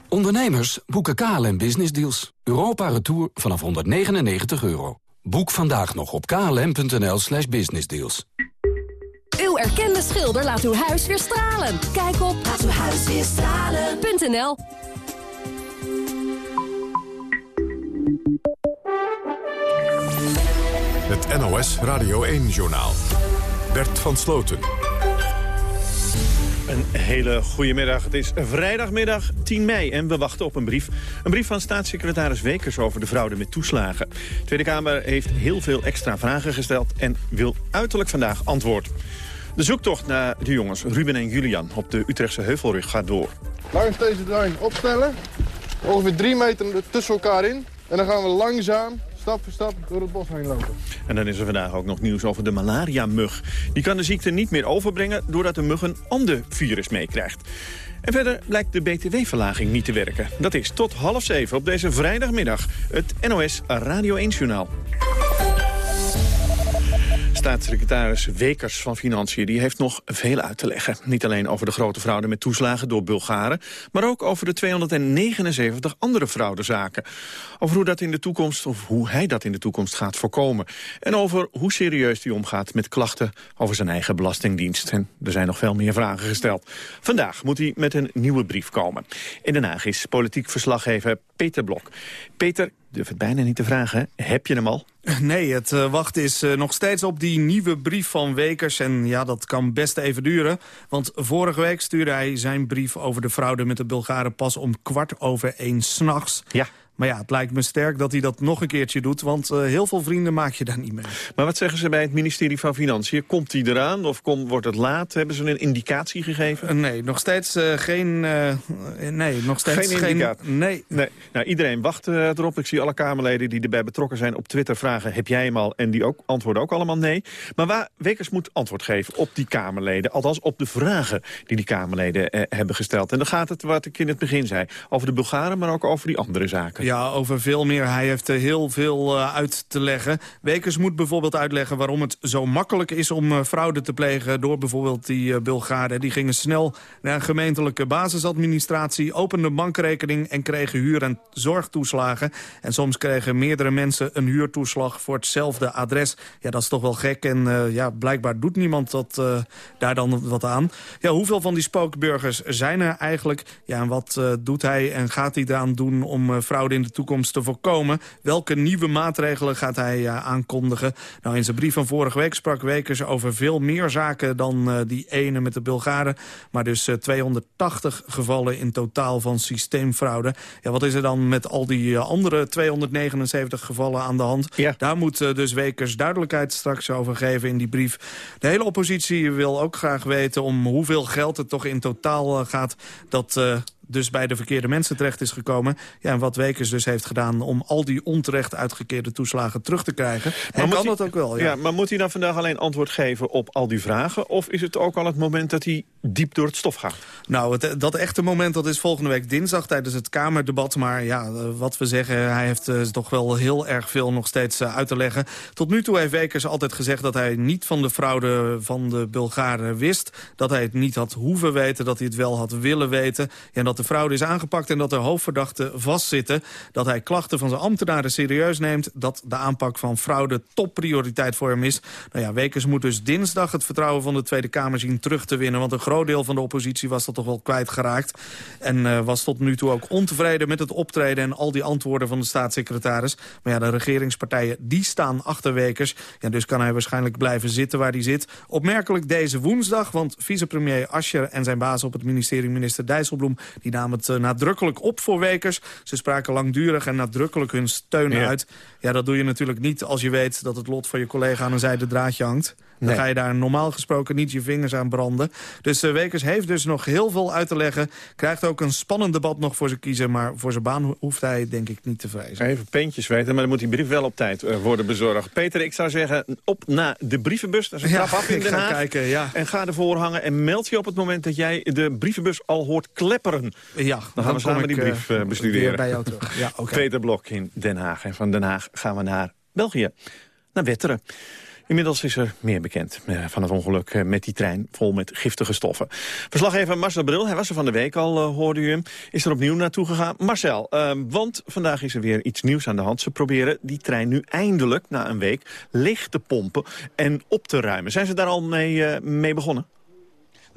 Ondernemers boeken KLM Business Deals. Europa Retour vanaf 199 euro. Boek vandaag nog op klm.nl slash businessdeals. Uw erkende schilder laat uw huis weer stralen. Kijk op laatuwhuisweerstralen.nl Het NOS Radio 1-journaal. Bert van Sloten. Een hele goede middag. Het is vrijdagmiddag 10 mei en we wachten op een brief. Een brief van staatssecretaris Wekers over de fraude met toeslagen. De Tweede Kamer heeft heel veel extra vragen gesteld... en wil uiterlijk vandaag antwoord. De zoektocht naar de jongens Ruben en Julian op de Utrechtse Heuvelrug gaat door. Langs deze trein opstellen. Ongeveer drie meter tussen elkaar in. En dan gaan we langzaam stap voor stap door het bos heen lopen. En dan is er vandaag ook nog nieuws over de malaria-mug. Die kan de ziekte niet meer overbrengen doordat de mug een ander virus meekrijgt. En verder blijkt de btw-verlaging niet te werken. Dat is tot half zeven op deze vrijdagmiddag het NOS Radio 1-journaal. Staatssecretaris Wekers van Financiën die heeft nog veel uit te leggen. Niet alleen over de grote fraude met toeslagen door Bulgaren... maar ook over de 279 andere fraudezaken. Over hoe, dat in de toekomst, of hoe hij dat in de toekomst gaat voorkomen. En over hoe serieus hij omgaat met klachten over zijn eigen belastingdienst. En er zijn nog veel meer vragen gesteld. Vandaag moet hij met een nieuwe brief komen. In Den Haag is politiek verslaggever Peter Blok. Peter, durf het bijna niet te vragen, heb je hem al? Nee, het uh, wachten is uh, nog steeds op die nieuwe brief van Wekers. En ja, dat kan best even duren. Want vorige week stuurde hij zijn brief over de fraude met de Bulgaren pas om kwart over één s'nachts. Ja. Maar ja, het lijkt me sterk dat hij dat nog een keertje doet... want uh, heel veel vrienden maak je daar niet mee. Maar wat zeggen ze bij het ministerie van Financiën? Komt hij eraan of kom, wordt het laat? Hebben ze een indicatie gegeven? Uh, nee, nog steeds uh, geen... nee, nog steeds geen indicatie? Geen, nee. nee. Nou, iedereen wacht erop. Ik zie alle Kamerleden die erbij betrokken zijn op Twitter vragen... heb jij hem al? En die ook, antwoorden ook allemaal nee. Maar waar Wekers moet antwoord geven op die Kamerleden. Althans op de vragen die die Kamerleden hebben gesteld. En dan gaat het, wat ik in het begin zei... over de Bulgaren, maar ook over die andere zaken. Ja, over veel meer. Hij heeft er heel veel uh, uit te leggen. Wekers moet bijvoorbeeld uitleggen waarom het zo makkelijk is om uh, fraude te plegen... door bijvoorbeeld die Bulgaren. Die gingen snel naar een gemeentelijke basisadministratie... openden bankrekening en kregen huur- en zorgtoeslagen. En soms kregen meerdere mensen een huurtoeslag voor hetzelfde adres. Ja, dat is toch wel gek. En ja, blijkbaar doet niemand dat, daar dan wat aan. Ja, hoeveel van die spookburgers zijn er eigenlijk? Ja, en wat doet hij en gaat hij eraan doen om fraude in de toekomst te voorkomen. Welke nieuwe maatregelen gaat hij uh, aankondigen? Nou, in zijn brief van vorige week sprak Wekers over veel meer zaken dan uh, die ene met de Bulgaren. Maar dus uh, 280 gevallen in totaal van systeemfraude. Ja, wat is er dan met al die andere 279 gevallen aan de hand? Ja. Daar moet dus Wekers duidelijkheid straks over geven in die brief. De hele oppositie wil ook graag weten om hoeveel geld het toch in totaal gaat... dat dus bij de verkeerde mensen terecht is gekomen. Ja, en wat Wekers dus heeft gedaan om al die onterecht uitgekeerde toeslagen terug te krijgen. Maar en kan dat ook wel, ja. ja. Maar moet hij dan vandaag alleen antwoord geven op al die vragen? Of is het ook al het moment dat hij diep door het stof gaat? Nou, het, dat echte moment dat is volgende week dinsdag tijdens het Kamerdebat. Maar ja, wat we zeggen, hij heeft uh, toch wel heel erg veel nog steeds uh, uit te leggen. Tot nu toe heeft Wekers altijd gezegd dat hij niet van de fraude van de Bulgaren wist. Dat hij het niet had hoeven weten, dat hij het wel had willen weten. Ja, en dat de fraude is aangepakt en dat er hoofdverdachten vastzitten. Dat hij klachten van zijn ambtenaren serieus neemt. Dat de aanpak van fraude topprioriteit voor hem is. Nou ja, Wekers moet dus dinsdag het vertrouwen van de Tweede Kamer zien terug te winnen. Want een groot deel van de oppositie was dat toch wel kwijtgeraakt. En uh, was tot nu toe ook ontevreden met het optreden en al die antwoorden van de staatssecretaris. Maar ja, de regeringspartijen die staan achter Wekers. Ja, dus kan hij waarschijnlijk blijven zitten waar hij zit. Opmerkelijk deze woensdag, want vicepremier Ascher en zijn baas op het ministerie, minister Dijsselbloem, die namen het uh, nadrukkelijk op voor Wekers. Ze spraken langdurig en nadrukkelijk hun steun Ja. uit. Ja, dat doe je natuurlijk niet als je weet dat het lot van je collega aan een zijde draadje hangt. Dan Nee. ga je daar normaal gesproken niet je vingers aan branden. Dus uh, Wekers heeft dus nog heel veel uit te leggen. Krijgt ook een spannend debat nog voor zijn kiezer. Maar voor zijn baan ho- hoeft hij denk ik niet te vrezen. Even peentjes weten, maar dan moet die brief wel op tijd eh, worden bezorgd. Peter, ik zou zeggen, op naar de brievenbus. Dat is een Ja, af in Den ga Haag. kijken, ja. En ga ervoor hangen en meld je op het moment dat jij de brievenbus al hoort klepperen. Ja, Dan gaan we samen ik, die brief eh, bestuderen. bij jou terug. Ja. Peter Blok in Den Haag. En van Den Haag gaan we naar België, naar Wetteren. Inmiddels is er meer bekend eh, van het ongeluk eh, met die trein vol met giftige stoffen. Verslaggever Marcel Bril, hij was er van de week al, eh, hoorde u hem, is er opnieuw naartoe gegaan. Marcel, eh, want vandaag is er weer iets nieuws aan de hand. Ze proberen die trein nu eindelijk, na een week, leeg te pompen en op te ruimen. Zijn ze daar al mee begonnen?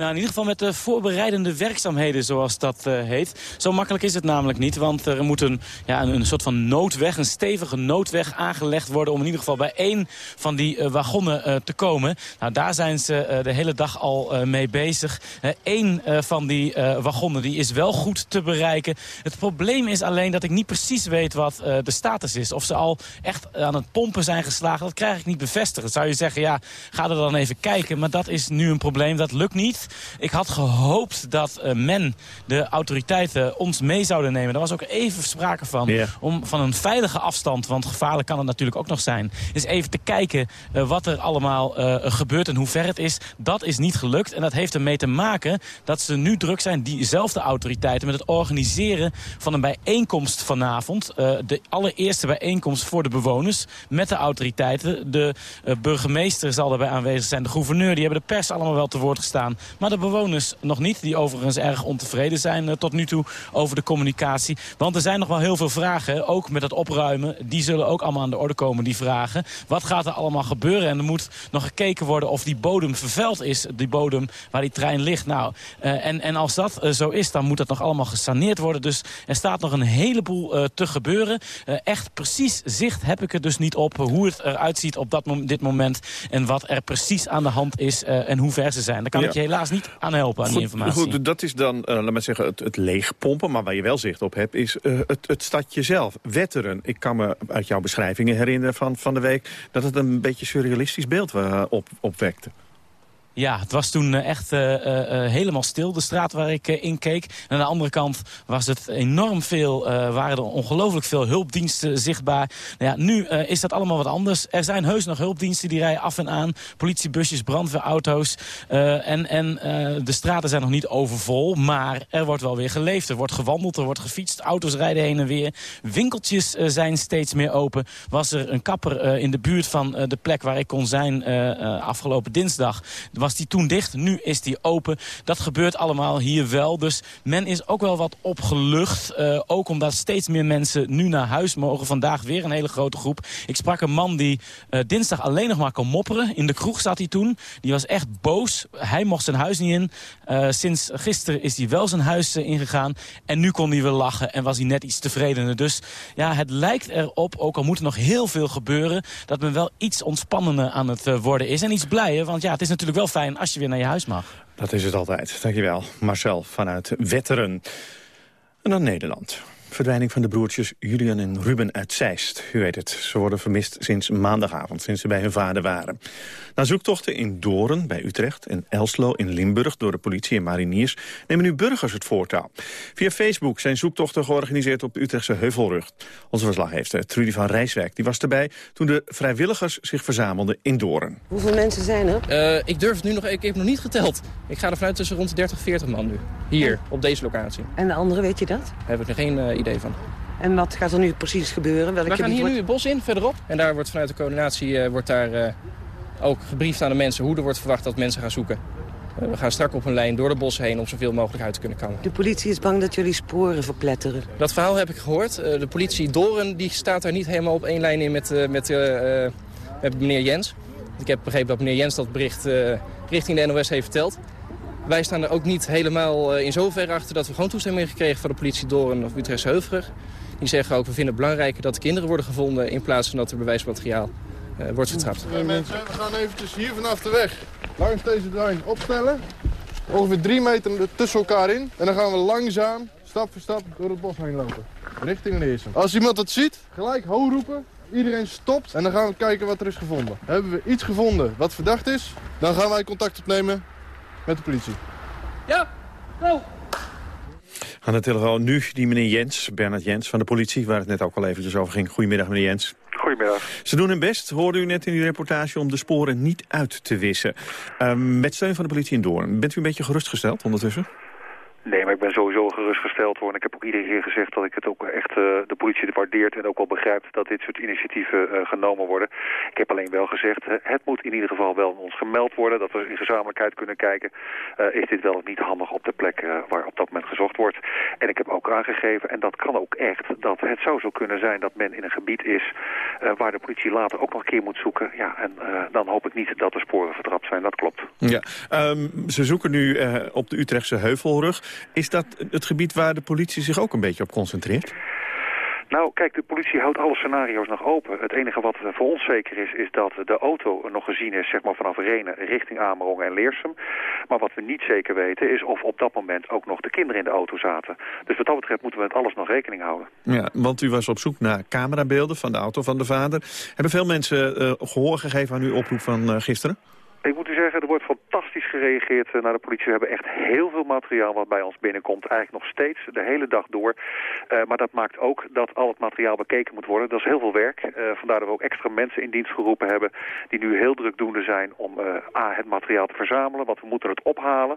Nou, in ieder geval met de voorbereidende werkzaamheden, zoals dat eh, heet. Zo makkelijk is het namelijk niet, want er moet een, ja, een, een soort van noodweg, een stevige noodweg aangelegd worden... om in ieder geval bij één van die eh, wagonnen eh, te komen. Nou, daar zijn ze eh, de hele dag al eh, mee bezig. Eén eh, van die eh, wagonnen die is wel goed te bereiken. Het probleem is alleen dat ik niet precies weet wat eh, de status is. Of ze al echt aan het pompen zijn geslagen, dat krijg ik niet bevestigd. Zou je zeggen, ja, ga er dan even kijken. Maar dat is nu een probleem, dat lukt niet. Ik had gehoopt dat eh, men, de autoriteiten, ons mee zouden nemen. Daar was ook even sprake van. Om van een veilige afstand, want gevaarlijk kan het natuurlijk ook nog zijn. Is even te kijken uh, wat er allemaal uh, gebeurt en hoe ver het is. Dat is niet gelukt. En dat heeft ermee te maken dat ze nu druk zijn, diezelfde autoriteiten... met het organiseren van een bijeenkomst vanavond. de allereerste bijeenkomst voor de bewoners met de autoriteiten. De burgemeester zal erbij aanwezig zijn, de gouverneur. Die hebben de pers allemaal wel te woord gestaan. Maar de bewoners nog niet, die overigens erg ontevreden zijn uh, tot nu toe over de communicatie. Want er zijn nog wel heel veel vragen, ook met het opruimen. Die zullen ook allemaal aan de orde komen, die vragen. Wat gaat er allemaal gebeuren? En er moet nog gekeken worden of die bodem vervuild is. Die bodem waar die trein ligt. Nou, uh, en, en als dat uh, zo is, dan moet dat nog allemaal gesaneerd worden. Dus er staat nog een heleboel te gebeuren. echt precies zicht heb ik er dus niet op hoe het eruit ziet op dat mom dit moment. En wat er precies aan de hand is en hoe ver ze zijn. Daar kan ja. ik je helaas niet aan helpen, aan die informatie. Goed, dat is dan, uh, laat maar zeggen, het, het leegpompen. Maar waar je wel zicht op hebt, is uh, het, het stadje zelf. Wetteren. Ik kan me uit jouw beschrijvingen herinneren van, van de week... dat het een beetje surrealistisch beeld uh, op, opwekte. Ja, het was toen echt uh, uh, helemaal stil, de straat waar ik in keek. Aan de andere kant was het enorm veel, waren er ongelooflijk veel hulpdiensten zichtbaar. Nou ja, nu is dat allemaal wat anders. Er zijn heus nog hulpdiensten die rijden af en aan. Politiebusjes, brandweerauto's. en en de straten zijn nog niet overvol, maar er wordt wel weer geleefd. Er wordt gewandeld, er wordt gefietst, auto's rijden heen en weer. Winkeltjes zijn steeds meer open. Was er een kapper in de buurt van de plek waar ik kon zijn afgelopen dinsdag was die toen dicht, nu is die open. Dat gebeurt allemaal hier wel. Dus men is ook wel wat opgelucht. Uh, ook omdat steeds meer mensen nu naar huis mogen. Vandaag weer een hele grote groep. Ik sprak een man die uh, dinsdag alleen nog maar kon mopperen. In de kroeg zat hij toen. Die was echt boos. Hij mocht zijn huis niet in. Uh, sinds gisteren is hij wel zijn huis ingegaan. En nu kon hij weer lachen en was hij net iets tevredener. Dus ja, het lijkt erop, ook al moet er nog heel veel gebeuren... dat men wel iets ontspannender aan het worden is. En iets blijer, want ja, het is natuurlijk wel fijn als je weer naar je huis mag. Dat is het altijd. Dankjewel. Marcel vanuit Wetteren. En dan Nederland. Verdwijning van de broertjes Julian en Ruben uit Zeist. U weet het, ze worden vermist sinds maandagavond, sinds ze bij hun vader waren. Na zoektochten in Doren bij Utrecht en Elslo in Limburg... door de politie en mariniers nemen nu burgers het voortouw. Via Facebook zijn zoektochten georganiseerd op de Utrechtse Heuvelrug. Onze verslaggever Trudy van Rijswijk die was erbij... toen de vrijwilligers zich verzamelden in Doren. Hoeveel mensen zijn er? Uh, ik durf het nu nog, ik heb nog niet geteld. Ik ga er vanuit tussen rond 30 40 man nu. Hier, op deze locatie. En de andere, weet je dat? Daar heb ik nog geen uh, idee van. En wat gaat er nu precies gebeuren? Welke We gaan hier wordt... nu het bos in, verderop. En daar wordt vanuit de coördinatie uh, wordt daar, uh, ook gebriefd aan de mensen hoe er wordt verwacht dat mensen gaan zoeken. Uh, we gaan strak op een lijn door de bos heen om zoveel mogelijk uit te kunnen komen. De politie is bang dat jullie sporen verpletteren. Dat verhaal heb ik gehoord. de politie Doren die staat daar niet helemaal op één lijn in met, met, met meneer Jens. Ik heb begrepen dat meneer Jens dat bericht richting de NOS heeft verteld. Wij staan er ook niet helemaal in zoverre achter dat we gewoon toestemming hebben gekregen van de politie Doren of Utrechtse Heuverig. Die zeggen ook, we vinden het belangrijker dat de kinderen worden gevonden... in plaats van dat er bewijsmateriaal uh, wordt vertrapt. Mensen, we gaan eventjes hier vanaf de weg langs deze lijn opstellen. Ongeveer drie meter tussen elkaar in. En dan gaan we langzaam, stap voor stap, door het bos heen lopen. Richting Leersum. Als iemand het ziet, gelijk ho roepen. Iedereen stopt en dan gaan we kijken wat er is gevonden. Hebben we iets gevonden wat verdacht is, dan gaan wij contact opnemen met de politie. Ja, go! Aan de telefoon nu die meneer Jens, Bernard Jens van de politie... waar het net ook al eventjes over ging. Goedemiddag, meneer Jens. Goedemiddag. Ze doen hun best, hoorde u net in uw reportage... om de sporen niet uit te wissen. Um, met steun van de politie in Doorn. Bent u een beetje gerustgesteld ondertussen? Nee, maar ik ben sowieso gerustgesteld hoor. Ik heb ook iedere keer gezegd dat ik het ook echt uh, de politie waardeert en ook wel begrijpt dat dit soort initiatieven uh, genomen worden. Ik heb alleen wel gezegd, het moet in ieder geval wel ons gemeld worden, dat we in gezamenlijkheid kunnen kijken, is dit wel of niet handig op de plek waar op dat moment gezocht wordt. En ik heb ook aangegeven, en dat kan ook echt, dat het zou zo kunnen zijn dat men in een gebied is waar de politie later ook nog een keer moet zoeken. Ja, en dan hoop ik niet dat de sporen vertrapt zijn, dat klopt. Ja, um, ze zoeken nu op de Utrechtse Heuvelrug. Is dat het gebied waar de politie zich ook een beetje op concentreert? Nou, kijk, de politie houdt alle scenario's nog open. Het enige wat voor ons zeker is, is dat de auto nog gezien is zeg maar, vanaf Renen richting Amerongen en Leersum. Maar wat we niet zeker weten is of op dat moment ook nog de kinderen in de auto zaten. Dus wat dat betreft moeten we met alles nog rekening houden. Ja, want u was op zoek naar camerabeelden van de auto van de vader. Hebben veel mensen uh, gehoor gegeven aan uw oproep van uh, gisteren? Ik moet u zeggen, er wordt fantastisch gereageerd eh, naar de politie. We hebben echt heel veel materiaal wat bij ons binnenkomt. Eigenlijk nog steeds, de hele dag door. Uh, maar dat maakt ook dat al het materiaal bekeken moet worden. Dat is heel veel werk. Uh, vandaar dat we ook extra mensen in dienst geroepen hebben... die nu heel drukdoende zijn om A, het materiaal te verzamelen. Want we moeten het ophalen.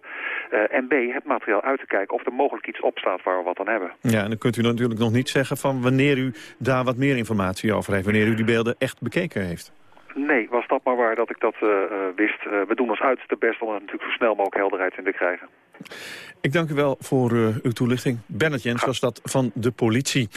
en B, het materiaal uit te kijken of er mogelijk iets op staat waar we wat aan hebben. Ja, en dan kunt u natuurlijk nog niet zeggen van wanneer u daar wat meer informatie over heeft. Wanneer u die beelden echt bekeken heeft. Nee, was dat maar waar dat ik dat uh, wist. Uh, we doen ons uiterste best om er natuurlijk zo snel mogelijk helderheid in te krijgen. Ik dank u wel voor uw toelichting. Bernard Jens was dat van de politie.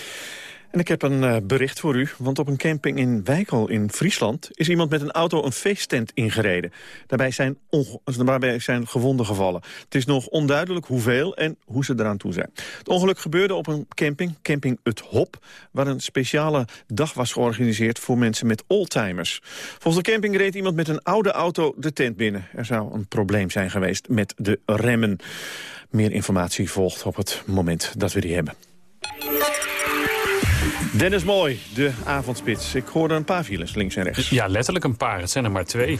En ik heb een uh, bericht voor u, want op een camping in Wijkel in Friesland... is iemand met een auto een feesttent ingereden. Daarbij zijn, daarbij zijn gewonden gevallen. Het is nog onduidelijk hoeveel en hoe ze eraan toe zijn. Het ongeluk gebeurde op een camping, camping Het Hop... waar een speciale dag was georganiseerd voor mensen met oldtimers. Volgens de camping reed iemand met een oude auto de tent binnen. Er zou een probleem zijn geweest met de remmen. Meer informatie volgt op het moment dat we die hebben. Dennis Mooi, de avondspits. Ik hoorde een paar files links en rechts. Ja, letterlijk een paar. Het zijn er maar twee.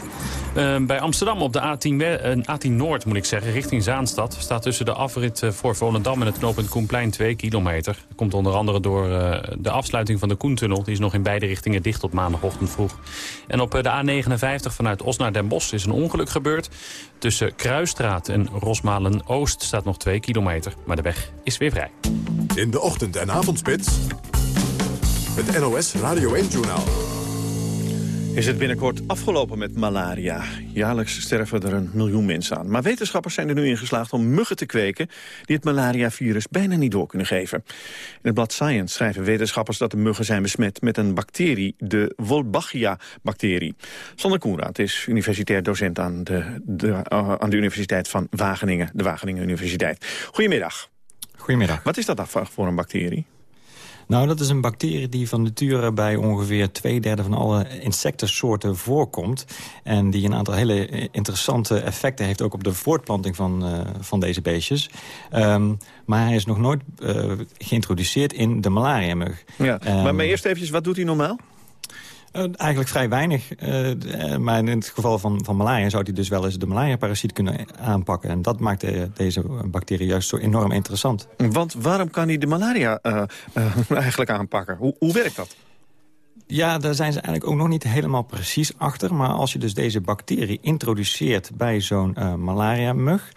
Uh, bij Amsterdam op de A10, uh, A10 Noord, moet ik zeggen, richting Zaanstad... staat tussen de afrit uh, voor Volendam en het knooppunt Koenplein 2 kilometer. Dat komt onder andere door uh, de afsluiting van de Koentunnel. Die is nog in beide richtingen dicht tot maandagochtend vroeg. En op de A59 vanuit Os naar Den Bosch is een ongeluk gebeurd. Tussen Kruisstraat en Rosmalen-Oost staat nog 2 kilometer. Maar de weg is weer vrij. In de ochtend- en avondspits... Het NOS Radio 1-journaal. Is het binnenkort afgelopen met malaria? Jaarlijks sterven er een miljoen mensen aan. Maar wetenschappers zijn er nu in geslaagd om muggen te kweken... die het malaria-virus bijna niet door kunnen geven. In het blad Science schrijven wetenschappers dat de muggen zijn besmet... met een bacterie, de Wolbachia-bacterie. Sander Koenraad is universitair docent aan de, de, uh, aan de Universiteit van Wageningen... de Wageningen Universiteit. Goedemiddag. Goedemiddag. Wat is dat voor een bacterie? Nou, dat is een bacterie die van nature bij ongeveer twee derde van alle insectensoorten voorkomt. En die een aantal hele interessante effecten heeft ook op de voortplanting van, uh, van deze beestjes. Um, maar hij is nog nooit uh, geïntroduceerd in de malaria-mug. Ja, um, maar, maar eerst even, wat doet hij normaal? Uh, eigenlijk vrij weinig. Uh, maar in het geval van, van malaria zou hij dus wel eens de malaria-parasiet kunnen aanpakken. En dat maakt de, deze bacterie juist zo enorm interessant. Want waarom kan hij de malaria eigenlijk aanpakken? Hoe, hoe werkt dat? Ja, daar zijn ze eigenlijk ook nog niet helemaal precies achter. Maar als je dus deze bacterie introduceert bij zo'n uh, malaria-mug...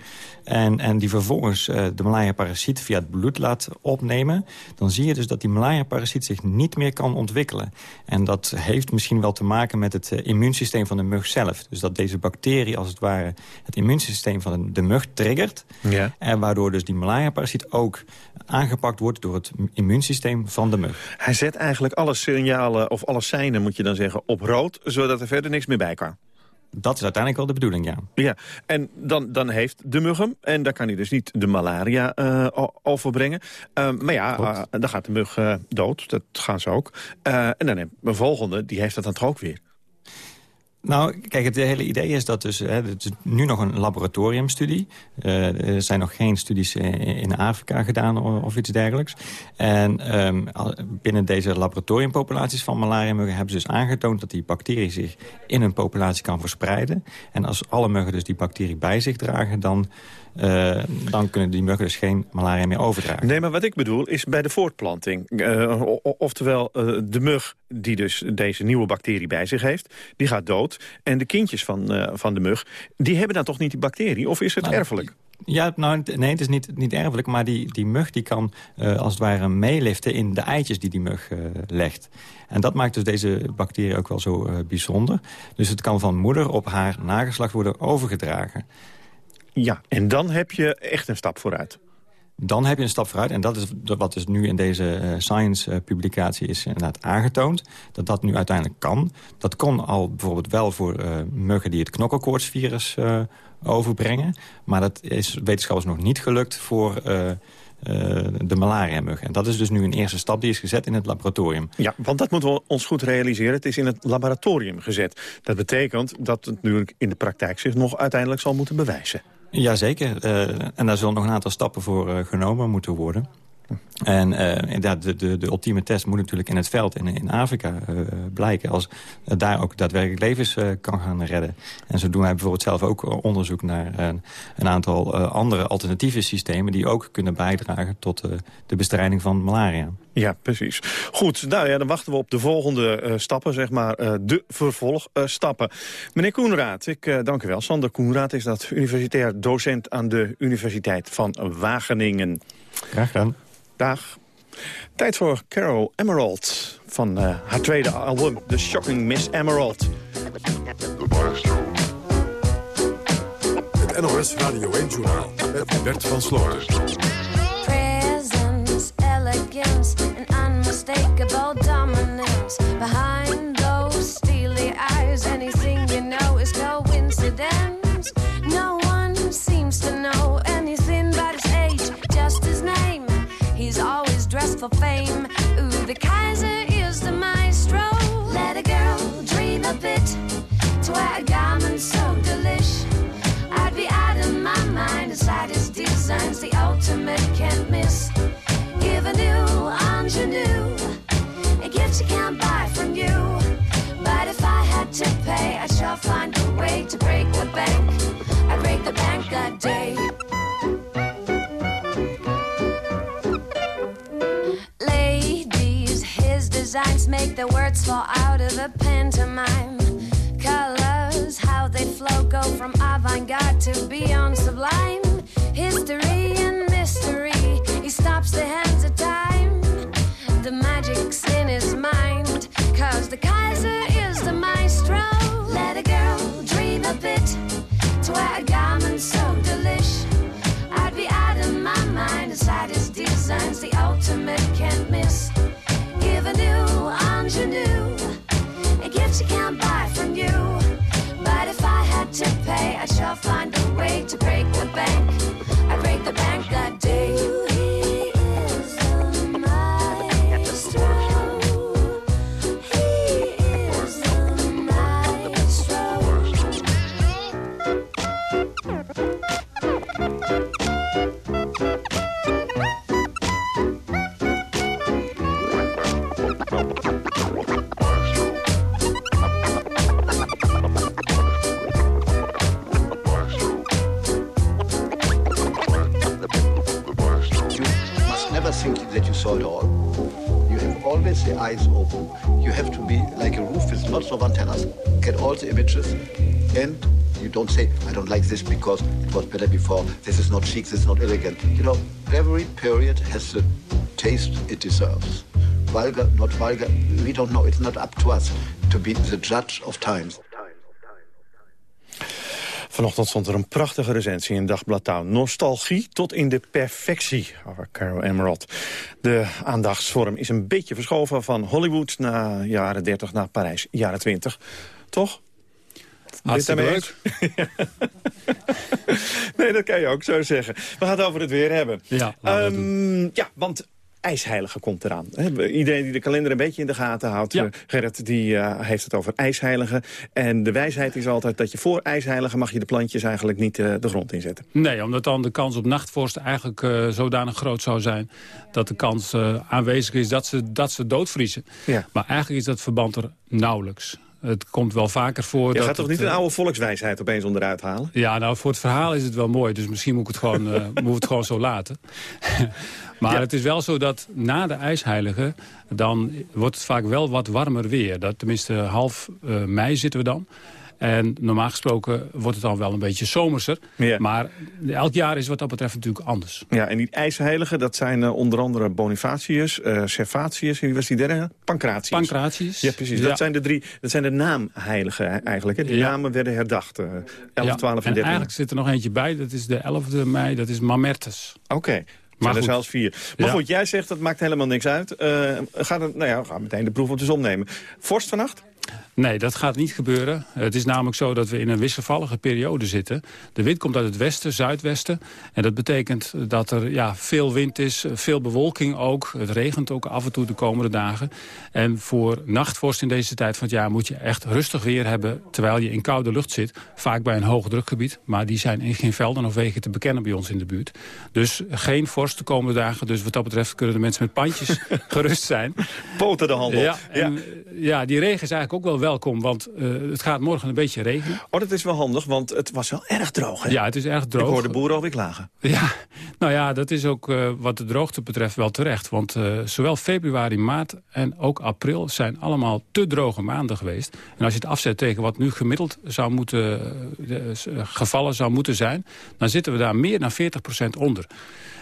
En, en die vervolgens uh, de malaria-parasiet via het bloed laat opnemen... dan zie je dus dat die malaria-parasiet zich niet meer kan ontwikkelen. En dat heeft misschien wel te maken met het uh, immuunsysteem van de mug zelf. Dus dat deze bacterie als het ware het immuunsysteem van de, de mug triggert... Ja. En waardoor dus die malaria-parasiet ook aangepakt wordt... door het immuunsysteem van de mug. Hij zet eigenlijk alle signalen, of alle seinen moet je dan zeggen, op rood... zodat er verder niks meer bij kan. Dat is uiteindelijk wel de bedoeling, ja. Ja, en dan, dan heeft de mug hem. En dan kan hij dus niet de malaria uh, overbrengen. Uh, maar ja, uh, dan gaat de mug dood. Dat gaan ze ook. en dan een volgende, die heeft dat dan toch ook weer. Nou, kijk, het hele idee is dat dus... Hè, het is nu nog een laboratoriumstudie. Uh, er zijn nog geen studies in Afrika gedaan of iets dergelijks. En um, binnen deze laboratoriumpopulaties van malaria-muggen... hebben ze dus aangetoond dat die bacterie zich in een populatie kan verspreiden. En als alle muggen dus die bacterie bij zich dragen... dan uh, dan kunnen die muggen dus geen malaria meer overdragen. Nee, maar wat ik bedoel is bij de voortplanting. Uh, oftewel, uh, de mug die dus deze nieuwe bacterie bij zich heeft, die gaat dood. En de kindjes van, van de mug, die hebben dan toch niet die bacterie? Of is het nou, erfelijk? Ja, nou, nee, het is niet, niet erfelijk, maar die, die mug die kan uh, als het ware meeliften in de eitjes die die mug uh, legt. En dat maakt dus deze bacterie ook wel zo uh, bijzonder. Dus het kan van moeder op haar nageslacht worden overgedragen. Ja, en dan heb je echt een stap vooruit. Dan heb je een stap vooruit. En dat is wat dus nu in deze uh, Science-publicatie is inderdaad aangetoond. Dat dat nu uiteindelijk kan. Dat kon al bijvoorbeeld wel voor uh, muggen die het knokkelkoortsvirus uh, overbrengen. Maar dat is wetenschappers nog niet gelukt voor... Uh, de malaria-mug. En dat is dus nu een eerste stap die is gezet in het laboratorium. Ja, want dat moeten we ons goed realiseren. Het is in het laboratorium gezet. Dat betekent dat het natuurlijk in de praktijk zich nog uiteindelijk zal moeten bewijzen. Jazeker. Uh, en daar zullen nog een aantal stappen voor uh, genomen moeten worden. En uh, de, de, de ultieme test moet natuurlijk in het veld in, in Afrika blijken. Als het daar ook daadwerkelijk levens kan gaan redden. En zo doen wij bijvoorbeeld zelf ook onderzoek naar een aantal andere alternatieve systemen... die ook kunnen bijdragen tot de bestrijding van malaria. Ja, precies. Goed, nou ja, dan wachten we op de volgende stappen, zeg maar, de vervolgstappen. Meneer Koenraad, ik dank u wel. Sander Koenraad is dat universitair docent aan de Universiteit van Wageningen. Graag gedaan. Dag. Tijd voor Carol Emerald van uh, haar tweede album, The Shocking Miss Emerald. Het NOS Radio 1 Journaal met Bert van Sloten. Behind those steely eyes, anything know is coincidence. No one seems to know anything his age, just his name. He's always dressed for fame. Ooh, the Kaiser is the maestro. Let a girl dream a bit to wear a garment so delish. I'd be out of my mind his designs, the ultimate can't miss. Give a new ingenue, gift you can't buy from you. But if I had to pay, I'd sure find a way to break the bank. I'd break the bank a day. Ladies, his designs make the words fall out of a pantomime. Colors, how they flow, go from avant-garde to beyond sublime. The is the maestro. Let a girl dream a bit to wear a garment so delish. I'd be out of my mind inside his designs, the ultimate can't miss. Give a new ingenue, a gift you can't buy from you. But if I had to pay, I'd sure find don't say, I don't like this because it was better before, this is not chic, this is not elegant. You know, every period has the taste it deserves. Vulgar, not vulgar, we don't know. It's not up to us to be the judge of times. Vanochtend stond er een prachtige recensie in Dagblad Touw. Nostalgie tot in de perfectie over Carol Emerald. De aandachtsvorm is een beetje verschoven van Hollywood... naar jaren 30 naar Parijs, jaren 20. Toch? Hartstikke eens? nee, dat kan je ook zo zeggen. We gaan het over het weer hebben. Ja, Ehm, ja want ijsheilige komt eraan. Iedereen die de kalender een beetje in de gaten houdt... Ja. eh, Gerrit, die eh, heeft het over ijsheilige. En de wijsheid is altijd dat je voor ijsheilige... mag je de plantjes eigenlijk niet eh, de grond inzetten. Nee, omdat dan de kans op nachtvorst eigenlijk zodanig groot zou zijn... dat de kans aanwezig is dat ze, dat ze doodvriezen. Ja. Maar eigenlijk is dat verband er nauwelijks. Het komt wel vaker voor Je dat gaat toch het, niet een eh, oude volkswijsheid opeens onderuit halen? Ja, nou, voor het verhaal is het wel mooi. Dus misschien moet ik het gewoon, eh, moet het gewoon zo laten. maar het is wel zo dat na de ijsheilige... dan wordt het vaak wel wat warmer weer. Dat, tenminste, half eh, mei zitten we dan. En normaal gesproken wordt het dan wel een beetje zomerser. Maar elk jaar is wat dat betreft natuurlijk anders. Ja, en die ijsheiligen, dat zijn eh, onder andere Bonifatius, eh Servatius, wie was die derde? Pancratius. Pancratius. Ja, precies. Ja. Dat zijn de drie, dat zijn de naamheiligen eigenlijk. Hè. Die Ja. namen werden herdacht. eh 11, Ja, 12 en en 13. eigenlijk zit er nog eentje bij. Dat is de 11e mei, dat is Mamertus. Oké. Maar Maar er zelfs vier. Maar Ja. goed, jij zegt dat maakt helemaal niks uit. Eh nou ja, we gaan meteen de proef op de zon nemen. Vorst vannacht? Nee, dat gaat niet gebeuren. Het is namelijk zo dat we in een wisselvallige periode zitten. De wind komt uit het westen, zuidwesten. En dat betekent dat er ja, veel wind is, veel bewolking ook. Het regent ook af en toe de komende dagen. En voor nachtvorst in deze tijd van het jaar moet je echt rustig weer hebben... terwijl je in koude lucht zit, vaak bij een hoogdrukgebied. Maar die zijn in geen velden of wegen te bekennen bij ons in de buurt. Dus geen vorst de komende dagen. Dus wat dat betreft kunnen de mensen met pandjes gerust zijn. Poten de handel. Ja, en, ja, die regen is eigenlijk ook wel welkom, want uh, het gaat morgen een beetje regenen. Oh, dat is wel handig, want het was wel erg droog, hè? Ja, het is erg droog. Ik hoor de boeren alweer klagen. Ja, nou ja, dat is ook uh, wat de droogte betreft wel terecht. Want uh, zowel februari, maart en ook april zijn allemaal te droge maanden geweest. En als je het afzet tegen wat nu gemiddeld zou moeten, gevallen zou moeten zijn... dan zitten we daar meer dan 40% onder.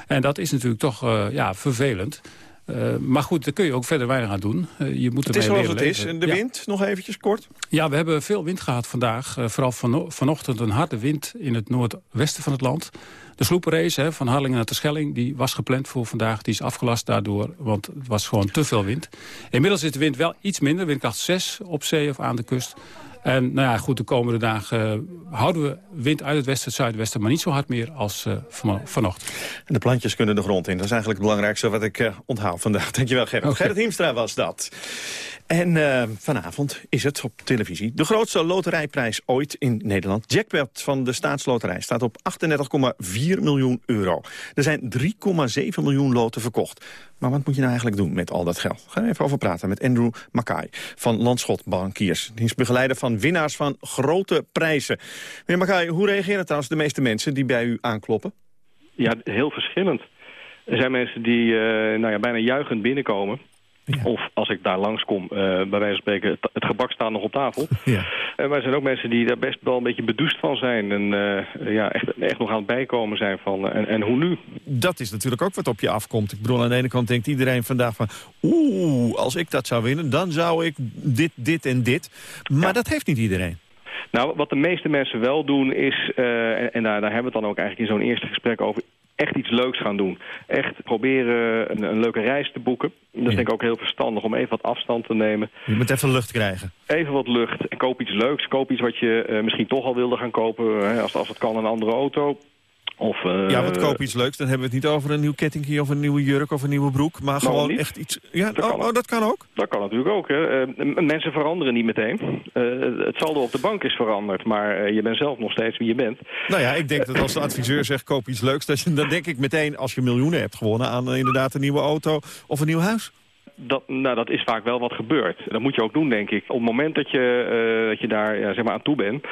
En dat is natuurlijk toch ja, vervelend. Uh, maar goed, daar kun je ook verder weinig aan doen. Uh, je moet het is zoals het is. En de wind, nog eventjes kort? Ja, we hebben veel wind gehad vandaag. Uh, vooral van, vanochtend een harde wind in het noordwesten van het land. De sloepenrace hè, van Harlingen naar Terschelling die was gepland voor vandaag. Die is afgelast daardoor, want het was gewoon te veel wind. Inmiddels is de wind wel iets minder, windkracht 6 op zee of aan de kust. En nou ja, goed, de komende dagen houden we wind uit het westen, het zuidwesten... maar niet zo hard meer als uh, van, vanochtend. En de plantjes kunnen de grond in. Dat is eigenlijk het belangrijkste wat ik uh, onthaal vandaag. Dankjewel, Gerrit. Okay. Gerrit Hiemstra was dat. En uh, vanavond is het op televisie de grootste loterijprijs ooit in Nederland. Jackpot van de staatsloterij staat op 38,4 miljoen euro. Er zijn 3,7 miljoen loten verkocht. Maar wat moet je nou eigenlijk doen met al dat geld? Gaan we even over praten met Andrew Mackay van Landschot Bankiers. Die is begeleider van winnaars van grote prijzen. Meneer Mackay, hoe reageren trouwens de meeste mensen die bij u aankloppen? Ja, heel verschillend. Er zijn mensen die uh, nou ja, bijna juichend binnenkomen. Ja. Of als ik daar langskom, uh, bij wijze van spreken, het, het gebak staat nog op tafel. Ja. En er zijn ook mensen die daar best wel een beetje bedoest van zijn. En uh, ja, echt, echt nog aan het bijkomen zijn van, en, en hoe nu? Dat is natuurlijk ook wat op je afkomt. Ik bedoel, aan de ene kant denkt iedereen vandaag van... oeh, als ik dat zou winnen, dan zou ik dit, dit en dit. Maar ja. dat heeft niet iedereen. Nou, wat de meeste mensen wel doen is, uh, en, en daar, daar hebben we het dan ook eigenlijk in zo'n eerste gesprek over, echt iets leuks gaan doen. Echt proberen een, een leuke reis te boeken. Dat is ja. denk ik ook heel verstandig om even wat afstand te nemen. Je moet even lucht krijgen. Even wat lucht. En koop iets leuks. Koop iets wat je uh, misschien toch al wilde gaan kopen. Hè, als, als het kan een andere auto. Of, uh, ja, wat koop iets leuks. Dan hebben we het niet over een nieuw kettingje of een nieuwe jurk of een nieuwe broek. Maar gewoon niet. echt iets... Ja, dat, oh, kan oh, dat kan ook? Dat kan natuurlijk ook. Hè. Uh, mensen veranderen niet meteen. Uh, het saldo op de bank is veranderd. Maar je bent zelf nog steeds wie je bent. Nou ja, ik denk dat als de adviseur zegt koop iets leuks... Dat je, dan denk ik meteen als je miljoenen hebt gewonnen... aan inderdaad een nieuwe auto of een nieuw huis. Dat, nou, dat is vaak wel wat gebeurt. Dat moet je ook doen, denk ik. Op het moment dat je, uh, dat je daar ja, zeg maar aan toe bent...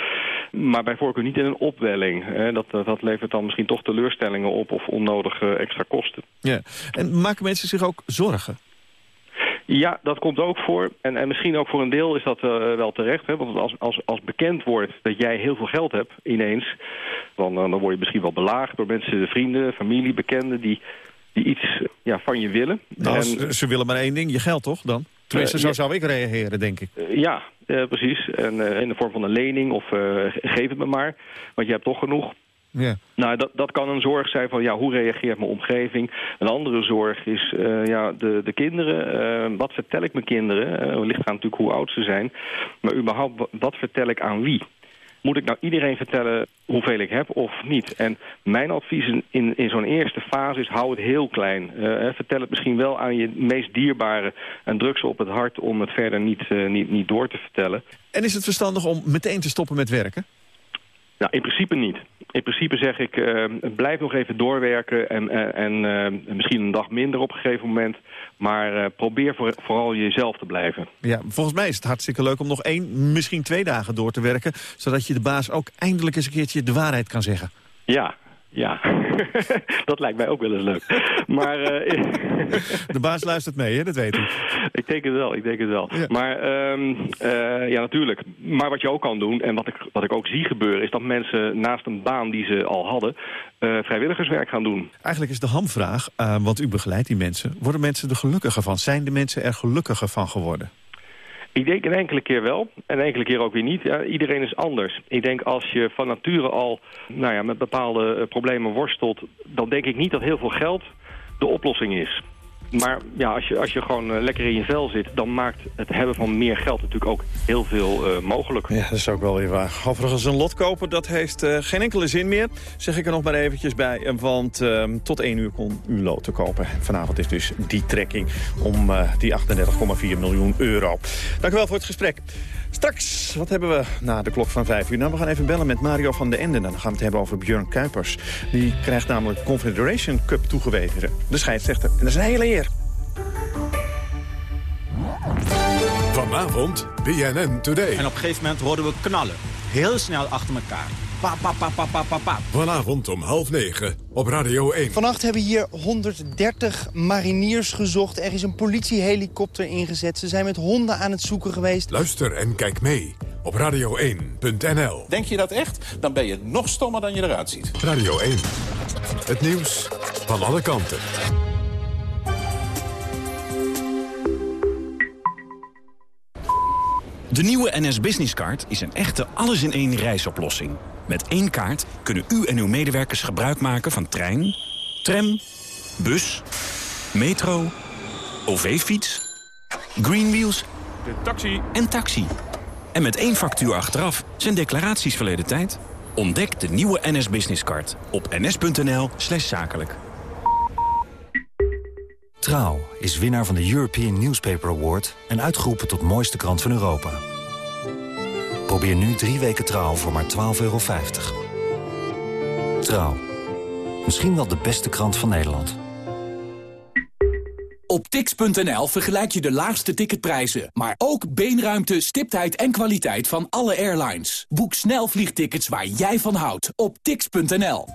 maar bij voorkeur niet in een opwelling. Hè, dat, dat levert dan misschien toch teleurstellingen op... of onnodige extra kosten. Ja. En maken mensen zich ook zorgen? Ja, dat komt ook voor. En, en misschien ook voor een deel is dat uh, wel terecht. Hè? Want als, als, als bekend wordt dat jij heel veel geld hebt ineens... dan, dan word je misschien wel belaagd door mensen, vrienden, familie, bekenden... die die iets ja, van je willen. Nou, en, ze, willen maar één ding, je geld toch dan? Tenminste, uh, zo ja, zou ik reageren, denk ik. Uh, ja, uh, precies. En in de vorm van een lening of geef het me maar, want je hebt toch genoeg. Ja. Nou, dat, dat kan een zorg zijn van ja, hoe reageert mijn omgeving. Een andere zorg is ja, de, de kinderen. wat vertel ik mijn kinderen? Uh, ligt aan natuurlijk hoe oud ze zijn. Maar überhaupt, wat vertel ik aan wie? Moet ik nou iedereen vertellen hoeveel ik heb of niet? En mijn advies in, in, zo'n eerste fase is, hou het heel klein. Uh, vertel het misschien wel aan je meest dierbare en druk ze op het hart om het verder niet, uh, niet, niet door te vertellen. En is het verstandig om meteen te stoppen met werken? Nou, in principe niet. In principe zeg ik, uh, blijf nog even doorwerken en, uh, en uh, misschien een dag minder op een gegeven moment. Maar probeer voor, vooral jezelf te blijven. Ja, volgens mij is het hartstikke leuk om nog één, misschien twee dagen door te werken. Zodat je de baas ook eindelijk eens een keertje de waarheid kan zeggen. Ja, ja, dat lijkt mij ook wel eens leuk. Maar, uh, de baas luistert mee, hè? dat weet ik. ik denk het wel, ik denk het wel. Ja. Maar um, uh, ja, natuurlijk. Maar wat je ook kan doen, en wat ik, wat ik ook zie gebeuren... is dat mensen naast een baan die ze al hadden... Uh, vrijwilligerswerk gaan doen. Eigenlijk is de hamvraag, want u begeleidt die mensen... worden mensen er gelukkiger van? Zijn de mensen er gelukkiger van geworden? Ik denk een enkele keer wel en enkele keer ook weer niet. Ja, iedereen is anders. Ik denk als je van nature al nou ja, met bepaalde uh, problemen worstelt... dan denk ik niet dat heel veel geld de oplossing is. Maar ja, als je, als je gewoon eh, lekker in je vel zit... dan maakt het hebben van meer geld natuurlijk ook heel veel uh, mogelijk. Ja, dat is ook wel weer waar. Overigens een lot kopen, dat heeft uh, geen enkele zin meer. Zeg ik er nog maar eventjes bij. Want ehm, tot één uur kon u loten kopen. Vanavond is dus die trekking om die 38,4 miljoen euro. Dank u wel voor het gesprek. Straks, wat hebben we na de klok van vijf uur? Nou, we gaan even bellen met Mario van den Ende. Dan gaan we het hebben over Björn Kuipers. Die krijgt namelijk Confederation Cup toegewezen. De scheidsrechter. En dat is een hele eer. Vanavond, BNN Today. En op een gegeven moment hoorden we knallen. Heel snel achter elkaar. Pa, pa, pa, pa, pa, pa, pa. Vanavond om half negen op Radio 1. Vannacht hebben hier 130 mariniers gezocht. Er is een politiehelikopter ingezet. Ze zijn met honden aan het zoeken geweest. Luister en kijk mee op radio1.nl. Denk je dat echt? Dan ben je nog stommer dan je eruit ziet. Radio 1. Het nieuws van alle kanten. De nieuwe NS Business Card is een echte alles-in-één reisoplossing. Met één kaart kunnen u en uw medewerkers gebruik maken van trein, tram, bus, metro, OV-fiets, Greenwheels de taxi. en taxi. En met één factuur achteraf zijn declaraties verleden tijd. Ontdek de nieuwe NS Business Card op ns.nl slash zakelijk. Trouw is winnaar van de European Newspaper Award... en uitgeroepen tot mooiste krant van Europa. Probeer nu drie weken Trouw voor maar 12,50 euro. Trouw. Misschien wel de beste krant van Nederland. Op tix.nl vergelijk je de laagste ticketprijzen, maar ook beenruimte, stiptheid en kwaliteit van alle airlines. Boek snel vliegtickets waar jij van houdt op tix.nl.